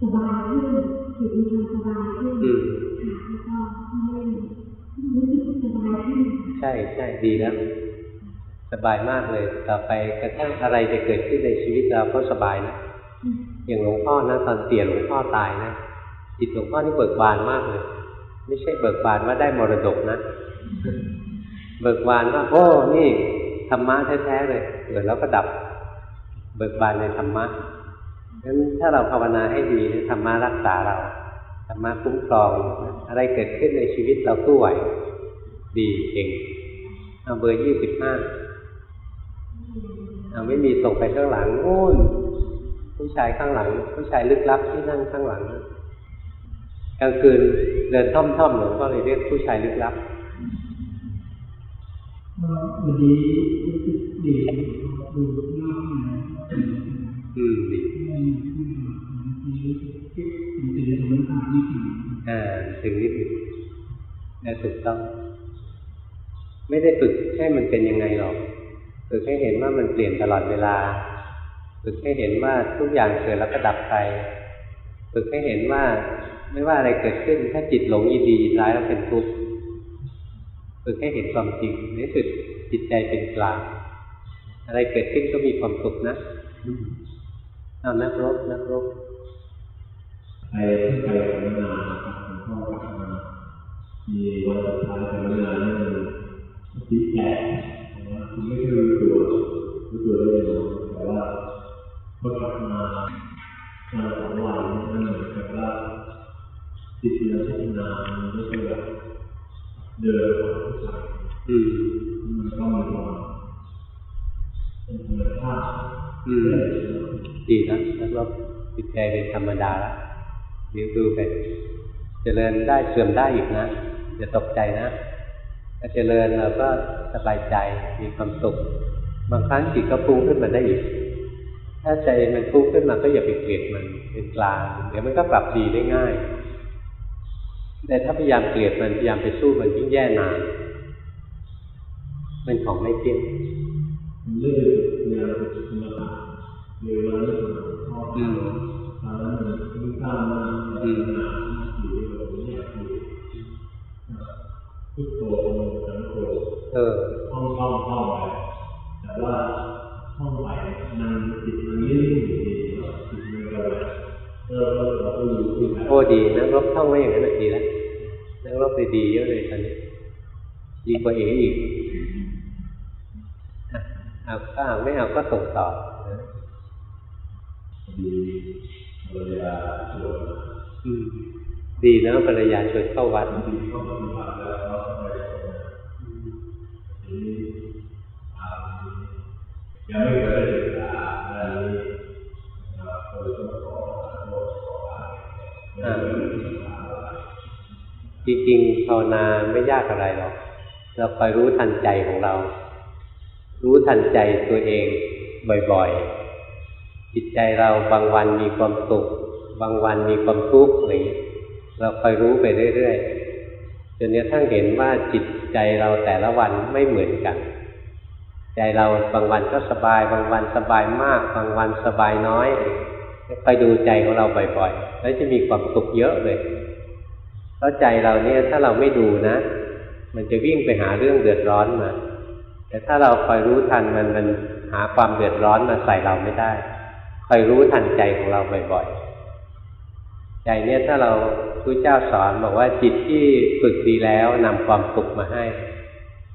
สบายขึ้นจิตมีความสบายขึ้นอืมค่ะแล้วก็ไม่รู้สึกสบายขึ้นใช่ใช่ดีแล้วสบายมากเลย ต่อไปกระทั่งอะไรจะเกิดขึ้นในชีวิตเราก็สบายนะอย่างหลวงพ่อนะตอนเสียหลวงพ่อตายนะจิตหลวงพ่อนี่เบิกบานมากเลย ไม่ใช่เบิกบานว่าได้มรดกนะ เบิกบานว่าโอ้นี่ธรรมะแท้ๆเลยเกิดแล้วก็ดับ เบิกบานในธรรมะ งั้นถ้าเราภาวนาให้ดีธรรมะรักษาเราธรรมะคุ้มครอง อะไรเกิดขึ้นในชีวิตเราสู้ไหว ดีเก่งเอาเบอร์ยี่สิบห้าเอาไม่มีส่งไปข้างหลังโอ้นผู้ชายข้างหลัง ผู้ชายลึกลับที่นั่งข้างหลังกลางคืนเดินท่อมๆหลวงก็เลยเรียกผู้ชายลึกลับวันนี้รู้สึกดีดู เป็นเป็นสมถะที่ถึงอ่าถึงนิดหนึงแต่ถูกต้อง ไม่ได้ฝึกให้มันเป็นยังไงหรอกฝึกให้เห็นว่ามันเปลี่ยนตลอดเวลา ฝึกให้เห็นว่าทุกอย่างเกิดแล้วก็ดับไปฝึกให้เห็นว่าไม่ว่าอะไรเกิดขึ้น ถ้าจิตหลงยินดียินร้ายแล้วเป็นทุกข์ฝึกให้เห็นความจริงในสุดจิตใจเป็นกลางอะไรเกิดขึ้นก็มีความสุขนะเอานักรบนักรบ ไปไปสัมมนาครับหลวงพ่อกลับมามีวันสุดท้ายสัมมนาเรื่องสติดแตกว่าคุณไม่เคยรู้ตัวรู้ตัวได้ยังไงแต่ว่าพอกลับมามาสองวันมันเหมือนกับว่าจิตเราพัฒนามันไม่ใช่แบบเดินผ่านผู้ชายอืมมันก็มีความเป็นธรรมชาติอืมดีนะแล้วก็จิตใจเป็นธรรมดาและเดี๋ยวดูไปเจริญได้เสื่อมได้อีกนะอย่าตกใจนะถ้าเจริญเราก็สบายใจมีความสุข บางครั้งจิตก็ฟุ้งขึ้นมาได้อีก ถ้าใจมันฟุ้งขึ้นมาก็อย่าไปเกลียดมันเป็นกลางเดี๋ยวมันก็ปรับดีได้ง่าย แต่ถ้าพยายามเกลียดมันพยายามไปสู้มันยิ่งแย่นานเป็นของไม่เที่ยง กว่าเอ๋อีกอะเอาก็เอาไม่เอาก็ส่งต่อนะดีเวลาชวนอืมดีนะภรรยาชวนเข้าวัดดีเข้าปฏิบัติแล้วเราก็ไปทีนี้อ่ายังไม่เคยได้ศึกษาด้านนี้นะครับก็เลยต้องขอโทษขออภัยไม่ได้ศึกษาอะไรจริงๆภาวนาไม่ยากอะไรหรอก เราคอยรู้ทันใจของเรา รู้ทันใจตัวเองบ่อยๆ จิตใจเราบางวันมีความสุข บางวันมีความทุกข์อะไรอเงี้ยเราคอยรู้ไปเรื่อยๆ จนกระทั่งเห็นว่าจิตใจเราแต่ละวันไม่เหมือนกัน ใจเราบางวันก็สบาย บางวันสบายมาก บางวันสบายน้อยคอยดูใจของเราบ่อยๆ แล้วจะมีความสุขเยอะเลยเพราะใจเราเนี่ยถ้าเราไม่ดูนะ มันจะวิ่งไปหาเรื่องเดือดร้อนมา แต่ถ้าเราคอยรู้ทันมันมันหาความเดือดร้อนมาใส่เราไม่ได้ คอยรู้ทันใจของเราบ่อยๆ ใจเนี่ยถ้าเราพระเจ้าสอนบอกว่าจิตที่ฝึกดีแล้วนำความสุขมาให้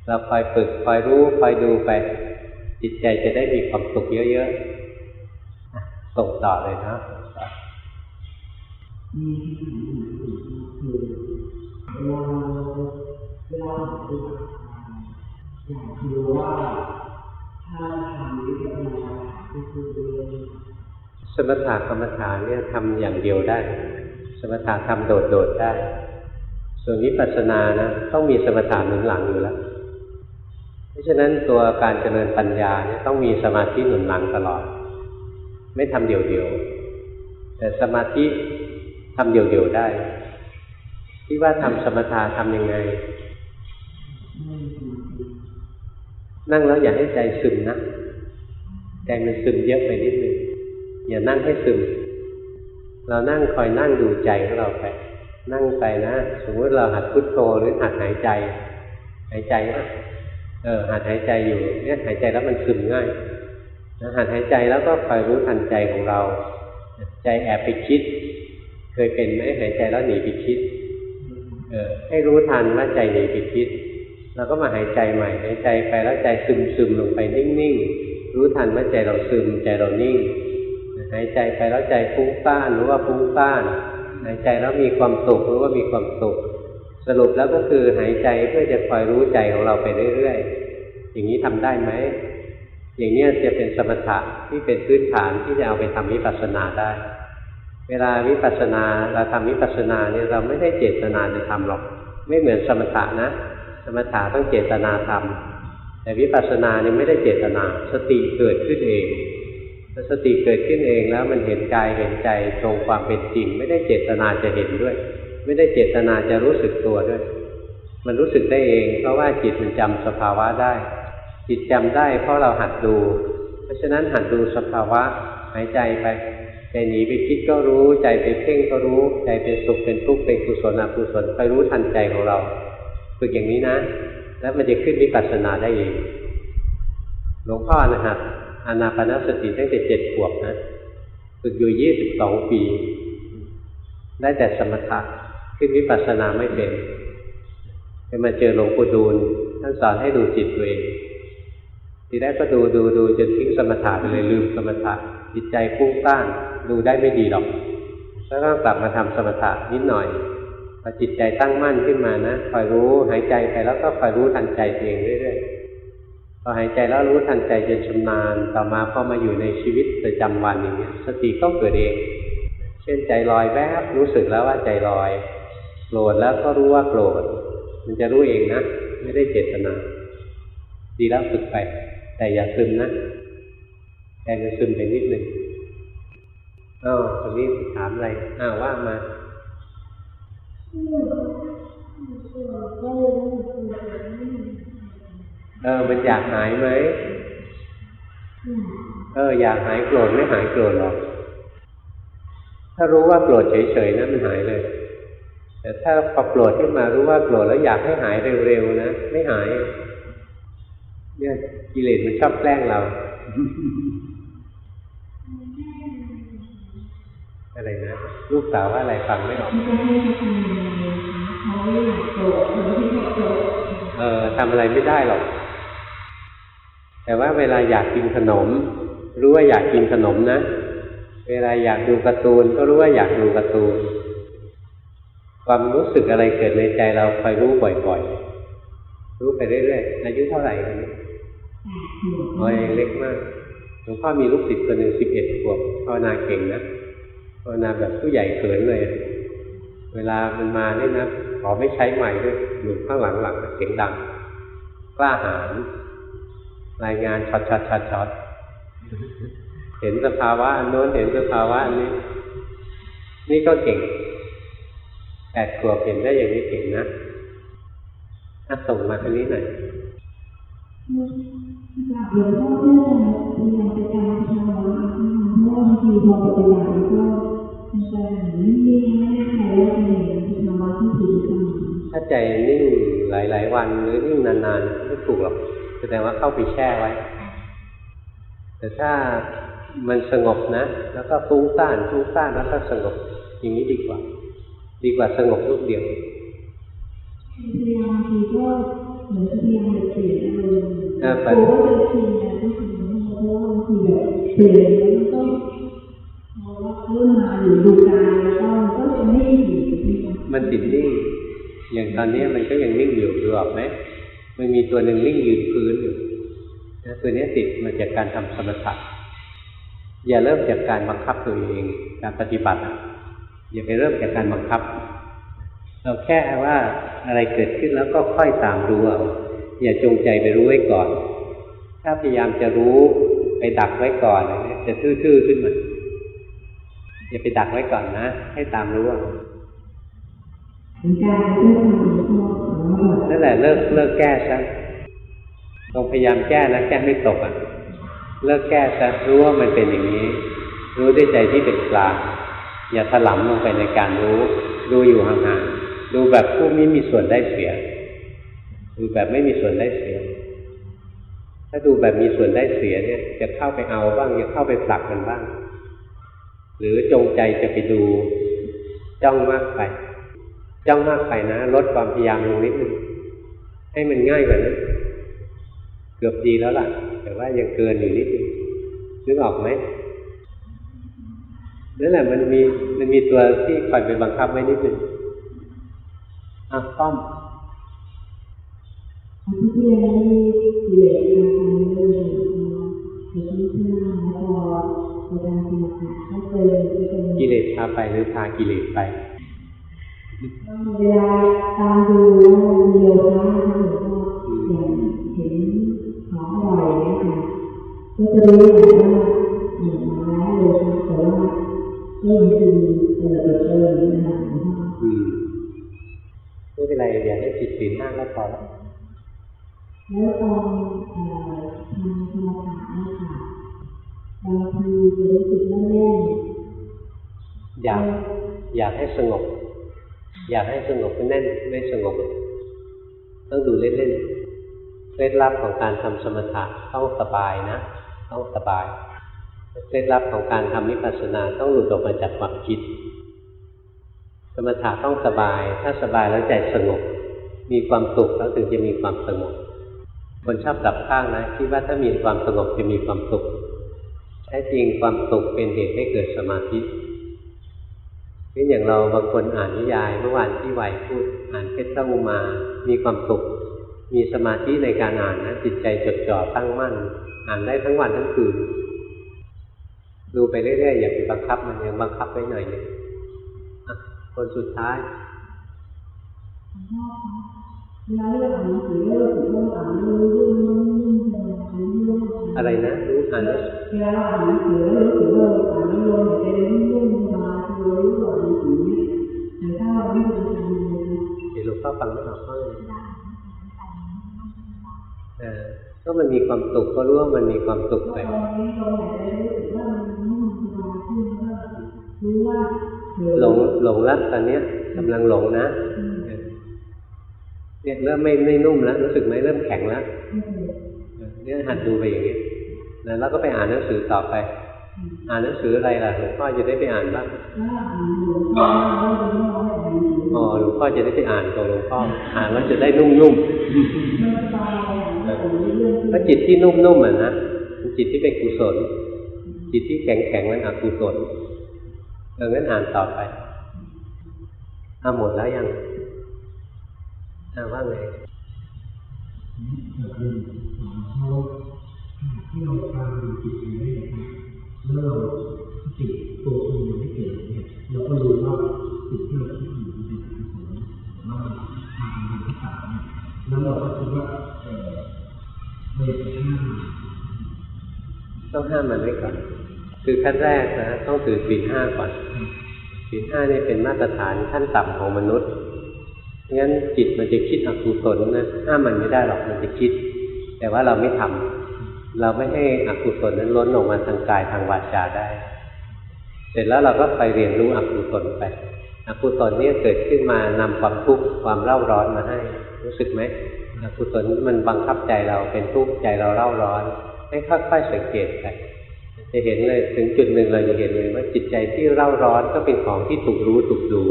เราคอยฝึกคอยรู้คอยดูไป จิตใจจะได้มีความสุขเยอะๆส่งต่อเลยนะมีที่ถามหนึ่คือเวลา เวลาปฏิบัติอยากรู้ว่าถ้าทำวิปัสสนาก็คือเรื่องสมถะกรรมฐานเนี่ยทำอย่างเดียวได้ สมถะทำโดดๆได้ ส่วนวิปัสสนานะต้องมีสมถะหนุนหลังอยู่แล้ว เพราะฉะนั้นตัวการเจริญปัญญาเนี่ยต้องมีสมาธิหนุนหลังตลอด ไม่ทำเดี่ยวๆแต่สมาธิทำเดี่ยวๆได้ที่ว่าทำสมถะทำยังไง นั่งแล้วอย่าให้ใจซึมนะใจมันซึมเยอะไปนิดนึงอย่านั่งให้ซึม เรานั่งคอยนั่งดูใจของเราไปนั่งไปนะสมมติเราหัดพุทโธหรือหัดหายใจ หายใจนะเออหัดหายใจอยู่เนี่ยหายใจแล้วมันซึมง่ายนะหัดหายใจแล้วก็คอยรู้ทันใจของเรา ใจแอบไปคิด เคยเป็นไหมหายใจแล้วหนีไปคิดเออให้รู้ทันว่าใจหนีไปคิด เราก็มาหายใจใหม่หายใจไปแล้วใจซึมซึมลงไปนิ่งๆรู้ทันว่าใจเราซึมใจเรานิ่งหายใจไปแล้วใจฟุ้งซ่านรู้ว่าฟุ้งซ่านหายใจแล้วมีความสุขรู้ว่ามีความสุข สรุปแล้วก็คือหายใจเพื่อจะคอยรู้ใจของเราไปเรื่อยๆอย่างนี้ทำได้ไหมอย่างนี้จะเป็นสมถะที่เป็นพื้นฐานที่จะเอาไปทำวิปัสสนาได้ เวลาวิปัสสนาเราทำวิปัสสนาเนี่ยเราไม่ได้เจตนาจะทำหรอก ไม่เหมือนสมถะนะ มถะต้องเจตนาทำแต่วิปัสสนาเนี่ยไม่ได้เจตนา สติเกิดขึ้นเองถ้าสติเกิดขึ้นเองแล้วมันเห็นกายเห็นใจตรงความเป็นจริง ไม่ได้เจตนาจะเห็นด้วย ไม่ได้เจตนาจะรู้สึกตัวด้วย มันรู้สึกได้เอง เพราะว่าจิตมันจำสภาวะได้ จิตจำได้ เพราะเราหัดดู เพราะฉะนั้นหัดดูสภาวะหายใจไปใจหนีไปคิดก็รู้ ใจไปเพ่งก็รู้ ใจเป็นสุขเป็นทุกข์เป็นกุศลอกุศลไปรู้ทันใจของเรา ฝึกอย่างนี้นะ แล้วมันจะขึ้นวิปัสสนาได้เองหลวงพ่อนะฮะอานาปานสติตั้งแต่เจ็ดขวบนะฝึกอยู่ยี่สิบสองปี ได้แต่สมถะขึ้นวิปัสสนาไม่เป็นไปมาเจอหลวงปู่ดูลท่านสอนให้ดูจิตตัวเองทีแรกก็ดูดูดูจนทิ้งสมถะไปเลยลืมสมถะจิตใจฟุ้งซ่านดูได้ไม่ดีหรอกแล้วก็กลับมาทำสมถะนิดหน่อย พอจิตใจตั้งมั่นขึ้นมานะคอยรู้หายใจไปแล้วก็คอยรู้ทันใจเองเรื่อยๆพอหายใจแล้วรู้ทันใจจนชำนาญต่อมาพอมาอยู่ในชีวิตประจำวันอย่างเงี้ยสติก็เกิดเอง เช่นใจลอยแวบรู้สึกแล้วว่าใจลอยโกรธแล้วก็รู้ว่าโกรธมันจะรู้เองนะไม่ได้เจตนา ดีแล้วฝึกไป แต่อย่าซึมนะแต่จะซึมไปนิดหนึ่งอ้าวตรงนี้ถามอะไรอ้าวว่ามา เออ มันอยากหายไหม เออ อยากหายโกรธไม่หายโกรธหรอก ถ้ารู้ว่าโกรธเฉยๆนะมันหายเลย แต่ถ้าพอโกรธขึ้นมารู้ว่าโกรธแล้วอยากให้หายเร็วๆนะไม่หาย เนี่ยกิเลสมันชอบแกล้งเรา อะไรนะลูกสาวว่าอะไรฟังไม่ออกที่จะให้เขาทำยังไงคะเขาไม่อยากโกรธเขาไม่อยากโกรธเออทำอะไรไม่ได้หรอก แต่ว่าเวลาอยากกินขนม รู้ว่าอยากกินขนมนะ เวลาอยากดูการ์ตูนก็รู้ว่าอยากดูการ์ตูน ความรู้สึกอะไรเกิดในใจเราคอยรู้บ่อยๆ รู้ไปเรื่อยๆ อายุเท่าไหร่กันนี้แปดขวบอ๋อยังเล็กมากหลวงพ่อมีลูกศิษย์คนหนึ่งสิบเอ็ดขวบภาวนาเก่งนะ ภาวนาแบบผู้ใหญ่เขินเลย เวลามันมาเนี่ยนะขอไม่ใช้ใหม่ด้วยอยู่ข้างหลังหลังเสียงดัง กล้าหาญรายงานช็อตช็อตช็อตช็อตเห็นสภาวะอันโน้นเห็นสภาวะอันนี้ นี่ก็เก่งแปดขวบเห็นได้อย่างนี้เก่งนะถ้าส่งมาทางนี้หน่อยหลวงพ่อเพื่อจะพยายามจะการทำอะไรเพราะว่าบางทีพอปฏิบัติแล้วก็ ถูกหรือเปล่าถ้าใจนิ่งหลาย ๆ วันหรือนิ่งนานๆไม่ถูกหรอกแสดงว่าเข้าไปแช่ไว้ แต่ถ้ามันสงบนะ แล้วก็ฟุ้งซ่านฟุ้งซ่านแล้วก็สงบ อย่างนี้ดีกว่า ดีกว่าสงบรูปเดียวพยายามบางทีก็เหมือนพยายามจะเปลี่ยนอารมณ์เออไปกลัวว่าจะชินนะที่ชินเพราะว่าบางทีแบบเปลี่ยนแล้วมันก็พอว่าเริ่มมาอยู่ดูกายแล้วก็มันก็จะไม่อยู่มันติดนิ่งอย่างตอนนี้มันก็ยังนิ่งอยู่ดูออกไหมมันมีตัวหนึ่งนิ่งยืนพื้นอยู่นะตัวนี้ติดมาจากการทำสมถะอย่าเริ่มจากการบังคับตัวเองการปฏิบัติอย่าไปเริ่มจากการบังคับ เราแค่ว่าอะไรเกิดขึ้นแล้วก็ค่อยตามรู้เอาอย่าจงใจไปรู้ไว้ก่อน ถ้าพยายามจะรู้ไปดักไว้ก่อนจะทื่อๆขึ้นมา อย่าไปดักไว้ก่อนนะ ให้ตามรู้เอาเป็นการเริ่มทำหลวงพ่อแล้วแบบนั่นแหละเลิกเลิกแก้ซะต้องพยายามแก้นะแก้ไม่ตกอะ เลิกแก้ซะรู้ว่ามันเป็นอย่างนี้ รู้ด้วยใจที่เป็นกลางอย่าถลำลงไปในการรู้ ดูอยู่ห่างๆดูแบบผู้ไม่มีส่วนได้เสีย ดูแบบไม่มีส่วนได้เสีย ถ้าดูแบบมีส่วนได้เสียเนี่ย จะเข้าไปเอาบ้างจะเข้าไปผลักมันบ้าง หรือจงใจจะไปดูจ้องมากไปจ้องมากไปนะ ลดความพยายามลงนิดนึงให้มันง่ายกว่านั้นเกือบดีแล้วล่ะ แต่ว่ายังเกินอยู่นิดนึงนึกออกไหมนั่นแหละมันมีมันมีตัวที่คอยไปบังคับไว้นิดนึงอะป้อมอาทิตย์ที่แล้วนี่กิเลสมาทำเรื่องเกิดขึ้นแล้วพอในการสมัครก็เป็นเป็น กิเลสพาไปหรือพากิเลสไปเวลาตามดูวิดีโอนะหลวงพ่ออย่างเห็นของอร่อยเนี่ยค่ะก็จะรู้เลยว่าเหมือนมาแล้วเลยค่ะแต่ว่าก็ยังคือเออเปิดเผยนะคะหลวงพ่ออืมไม่เป็นไรอย่าให้ผิดศีลมากก็พอแล้วแล้วตอนเอ่อทำสมถะนะคะ บางทีจะรู้สึกแน่นอยากอยากให้สงบ อยากให้สงบก็แน่นไม่สงบ ต้องดูเล่นๆเคล็ดลับของการทำสมถะต้องสบายนะ ต้องสบายเคล็ดลับของการทำวิปัสสนาต้องหลุดออกมาจากความคิด สมถะต้องสบาย ถ้าสบายแล้วใจสงบ มีความสุขแล้วถึงจะมีความสงบ คนชอบดับข้างนะคิดว่าถ้ามีความสงบจะมีความสุข แท้จริงความสุขเป็นเหตุให้เกิดสมาธินี่อย่างเราบางคนอ่านนิยายเมื่อวานที่ไหวพูดอ่านเพชรตะอุมา มีความสุข มีสมาธิในการอ่านนะจิตใจจดจ่อตั้งมั่น อ่านได้ทั้งวันทั้งคืนดูไปเรื่อยๆอย่าไปบังคับมันยังบังคับไว้หน่อยหนึงคนสุดท้ายอะไรนะ รู้อ่านแล้เวลาเราอ่านหนังสือแล้วรู้สึกว่าอ่านแล้วลงใจเรื่องเรื่องสบายคือรู้ว่าหนังสือเนี่ยแต่ถ้าเราไม่ดูใจมันเลยเดี๋ยวหลวงพ่อฟังไม่ออกก็เลยเออก็มันมีความสุขก็รู้ว่ามันมีความสุขไปตอนนี้เราหายใจรู้สึกว่ามันนุ่มสบายขึ้นก็รู้ว่าเผลอหลงหลงแล้วตอนเนี้ยกำลังหลงนะเนี่ยเริ่มไม่ไม่นุ่มแล้วรู้สึกไหมเริ่มแข็งแล้วเออเนี่ยหัดดูไปอย่างนี้ นะแล้วก็ไปอ่านหนังสือต่อไป อ่านหนังสืออะไรล่ะหลวงพ่อจะได้ไปอ่านบ้างอ๋อหลวงพ่อจะได้ไปอ่านตัวหลวงพ่ออ่านแล้วจะได้นุ่มๆถ้าจิตที่นุ่มๆอะนะเป็นจิตที่เป็นกุศล จิตที่แข็งๆนั้นอกุศลเอองั้นอ่านต่อไปเอาหมดแล้วยังอ่าว่าไง ที่เราตามดูจิตอยู่ได้นะครับเมื่อเราจิตตัวเองยังไม่เกิดเนี่ยเราก็รู้ว่าจิตที่เราคิดอยู่มันเป็นกุศลว่ามันทางมันที่ต่างเนี่ยแล้วเราก็คิดว่าเออเราอยากจะห้ามต้องห้ามมันไว้ก่อนคือขั้นแรกนะต้องถือศีลห้าก่อนศีลห้านี่เป็นมาตรฐานขั้นต่ำของมนุษย์งั้นจิตมันจะคิดอกุศลนะห้ามมันไม่ได้หรอกมันจะคิด แต่ว่าเราไม่ทำ เราไม่ให้อกุศลนั้นล้นออกมาทางกายทางวาจาได้ เสร็จแล้วเราก็ไปเรียนรู้อกุศลไปอกุศลเนี่ยเกิดขึ้นมานำความทุกข์ความเร่าร้อนมาให้ รู้สึกไหมอกุศลมันบังคับใจเราเป็นทุกข์ใจเราเร่าร้อน ให้ค่อยๆสังเกตไปจะเห็นเลยถึงจุดหนึ่งเราจะเห็นเลยว่าจิตใจที่เร่าร้อนก็เป็นของที่ถูกรู้ถูกดู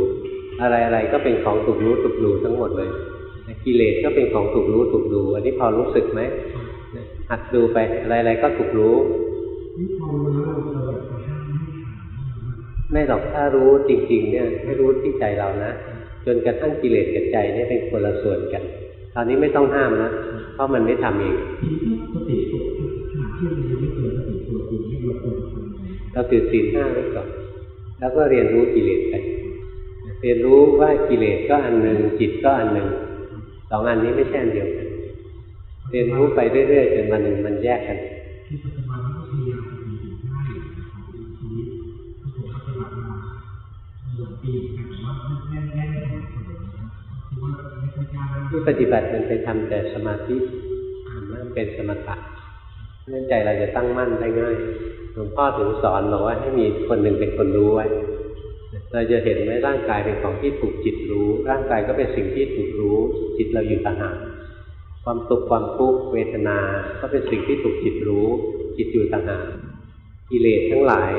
อะไรๆก็เป็นของถูกรู้ถูกดูทั้งหมดเลยกิเลสก็เป็นของถูกรู้ถูกดู อันนี้พอรู้สึกไหม หัดดูไปอะไรๆก็ถูกรู้นี่พอรู้แล้วเราอยากจะห้ามไม่ขาดไม่หรอกถ้ารู้จริง ๆ เนี่ยให้รู้ที่ใจเรานะจนกระทั่งกิเลสกับใจเนี่ยเป็นคนละส่วนกัน ตอนนี้ไม่ต้องห้ามนะเพราะมันไม่ทำเองทีนี้สติตัวขณะที่เรายังไม่เกิดสติตัวจริงนี่เราควรจะทำยังไงเราถือศีลห้าไว้ก่อนแล้วก็เรียนรู้กิเลสไปเรียนรู้ว่ากิเลสก็อันหนึ่งจิตก็อันหนึ่งสองอันนี้ไม่ใช่อันเดียวกัน เรียนรู้ไปเรื่อยๆจนวันหนึ่งมันแยกกันที่ปัจจุบันนี้ก็พยายามจะมีถึงได้นะครับในชีวิตที่ผมปฏิบัติมาหลายปีแต่ว่าแน่นแน่นแน่นคนนะครับคือว่าไม่ค่อยกล้าที่ปฏิบัติมันไปทำแต่สมาธิมันเป็นสมถะเนื่องใจเราจะตั้งมั่นได้ง่ายหลวงพ่อถึงสอนบอกว่าให้มีคนหนึ่งเป็นคนรู้ไว้เราจะเห็นไหมร่างกายเป็นของที่ถูกจิตรู้ ร่างกายก็เป็นสิ่งที่ถูกรู้ จิตเราอยู่ต่างหาก ความสุขความทุกข์เวทนา ก็เป็นสิ่งที่ถูกจิตรู้ จิตอยู่ต่างหากกิเลสทั้งหลาย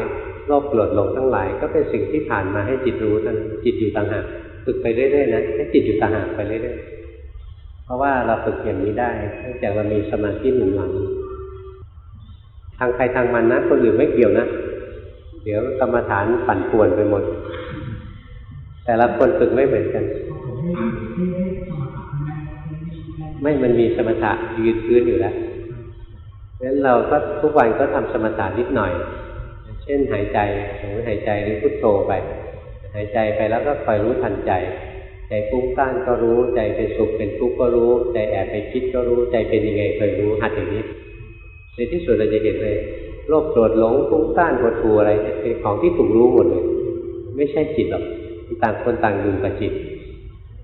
โลภโกรธหลงทั้งหลาย ก็เป็นสิ่งที่ผ่านมาให้จิตรู้ทั้งจิตอยู่ต่างหากฝึกไปเรื่อยๆนะให้จิตอยู่ต่างหากไปเรื่อยๆเพราะว่าเราฝึกอย่างนี้ได้เนื่องจากเรามีสมาธิหนุนหลังทางใครทางมันนะคนอื่นไม่เกี่ยวนะ เดี๋ยวกรรมฐานปั่นป่วนไปหมด แต่ละคนฝึกไม่เหมือนกัน ไม่มันมีสมถะยืนพื้นอยู่แล้วงั้นเราก็ทุกวันก็ทำสมถะนิดหน่อย เช่นหายใจสมมติหายใจหรือพุทโธไป หายใจไปแล้วก็คอยรู้ทันใจ ใจฟุ้งซ่านก็รู้ ใจเป็นสุขเป็นทุกข์ก็รู้ ใจแอบไปคิดก็รู้ ใจเป็นยังไงเคยรู้หัดอย่างนี้ ในที่สุดเราจะเห็นเลยโลภโกรธหลงฟุ้งซ่านปวดหัวอะไรเป็นของที่ถูกรู้หมดเลย ไม่ใช่จิตหรอกต่างคนต่างอยู่กับจิต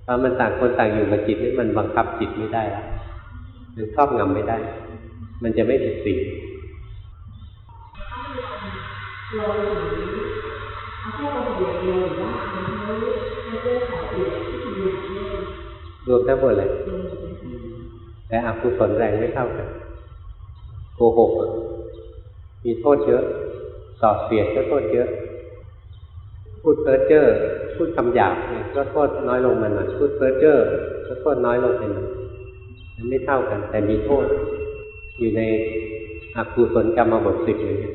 พอมันต่างคนต่างอยู่กับจิตนี่มันบังคับจิตไม่ได้ละมันครอบงำไม่ได้ มันจะไม่ผิดสิ่งเราเอาแค่เราเดียวเดียวหรือว่าเราไม่ได้ขอเปลี่ยนที่ทำงานเนี่ยรวมทั้งหมดเลย แต่อกุศลแรงไม่เท่ากันโกหกมีโทษเยอะสอบเสียดก็โทษเยอะ พูดเพ้อเจ้อพูดคำหยาบเนี่ยก็โทษน้อยลงมาหน่อยพูดเพ้อเจ้อก็โทษน้อยลงไปหน่อยมันไม่เท่ากัน แต่มีโทษ อยู่ในอกุศลกรรมบทสิบเลยเนี่ย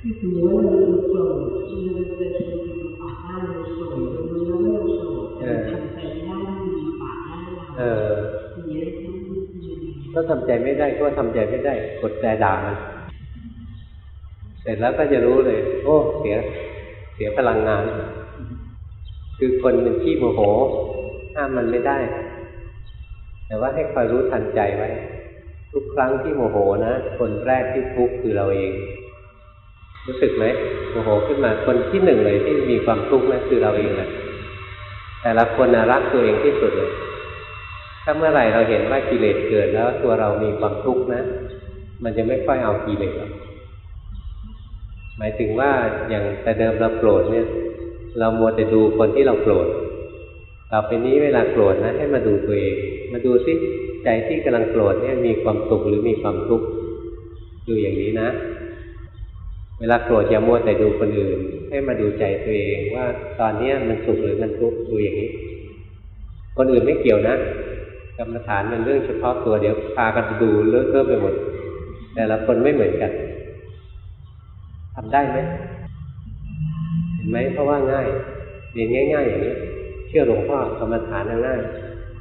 ที่ถือว่าเราโกรธมันจะเป็นปากได้เลยโกรธมันแล้วไม่โกรธทำใจได้มันปาได้เอออย่างถ้าทำใจไม่ได้ก็ทำใจไม่ได้ กดใจด่ามันเสร็จแล้วก็จะรู้เลย โอ้ เสีย เสียพลังงาน คือคนมันขี้โมโห ห้ามมันไม่ได้ แต่ว่าให้คอยรู้ทันใจไว้ ทุกครั้งที่โมโหนะ คนแรกที่ทุกข์คือเราเอง รู้สึกไหมโมโหขึ้นมาคนที่หนึ่งเลยที่มีความทุกข์นั่นคือเราเองแหละแต่ละคนรักตัวเองที่สุดเลยถ้าเมื่อไหร่เราเห็นว่ากิเลสเกิดแล้วตัวเรามีความทุกข์นะ มันจะไม่ค่อยเอากิเลสหรอก หมายถึงว่าอย่างแต่เดิมเราโกรธเนี่ย เรามัวแต่ดูคนที่เราโกรธต่อไปนี้เวลาโกรธนะ ให้มาดูตัวเอง มาดูซิใจที่กำลังโกรธเนี่ยมีความสุขหรือมีความทุกข์ดูอย่างนี้นะ เวลาโกรธอย่ามัวแต่ดูคนอื่น ให้มาดูใจตัวเองว่าตอนเนี้ยมันสุขหรือมันทุกข์ดูอย่างนี้ คนอื่นไม่เกี่ยวนะกรรมฐานเป็นเรื่องเฉพาะตัวเดี๋ยวพากันดูเลอะเทอะไปหมด แต่ละคนไม่เหมือนกัน ทำได้ไหมเห็นไหมเพราะว่าง่ายเรียนง่าย ๆ อย่างนี้ เชื่อหลวงพ่อกรรมฐานง่าย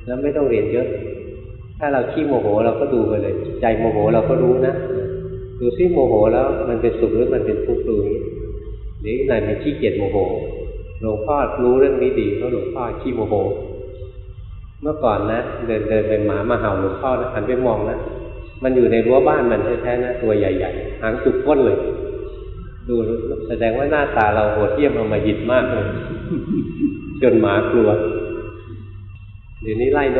แล้วไม่ต้องเรียนเยอะ ถ้าเราขี้โมโหเราก็ดูไปเลย ใจโมโหเราก็รู้นะดูซิโมโหแล้วมันเป็นสุขหรือมันเป็นทุกข์ดูนี้หรือไหนมันขี้เกียจโมโหหลวงพ่อรู้เรื่องนี้ดีเพราะหลวงพ่อขี้โมโห เมื่อก่อนนะเดินเดินเป็นหมามาเห่าหลวงพ่อนะหันไปมองนะมันอยู่ในรั้วบ้านมันแท้ๆนะตัวใหญ่ ๆหางจุกก้นเลย ดูแสดงว่าหน้าตาเราโหดเยี่ยมเอามาหยิดมากเลยจนหมากลัวเดี๋ยวนี้ไล่นก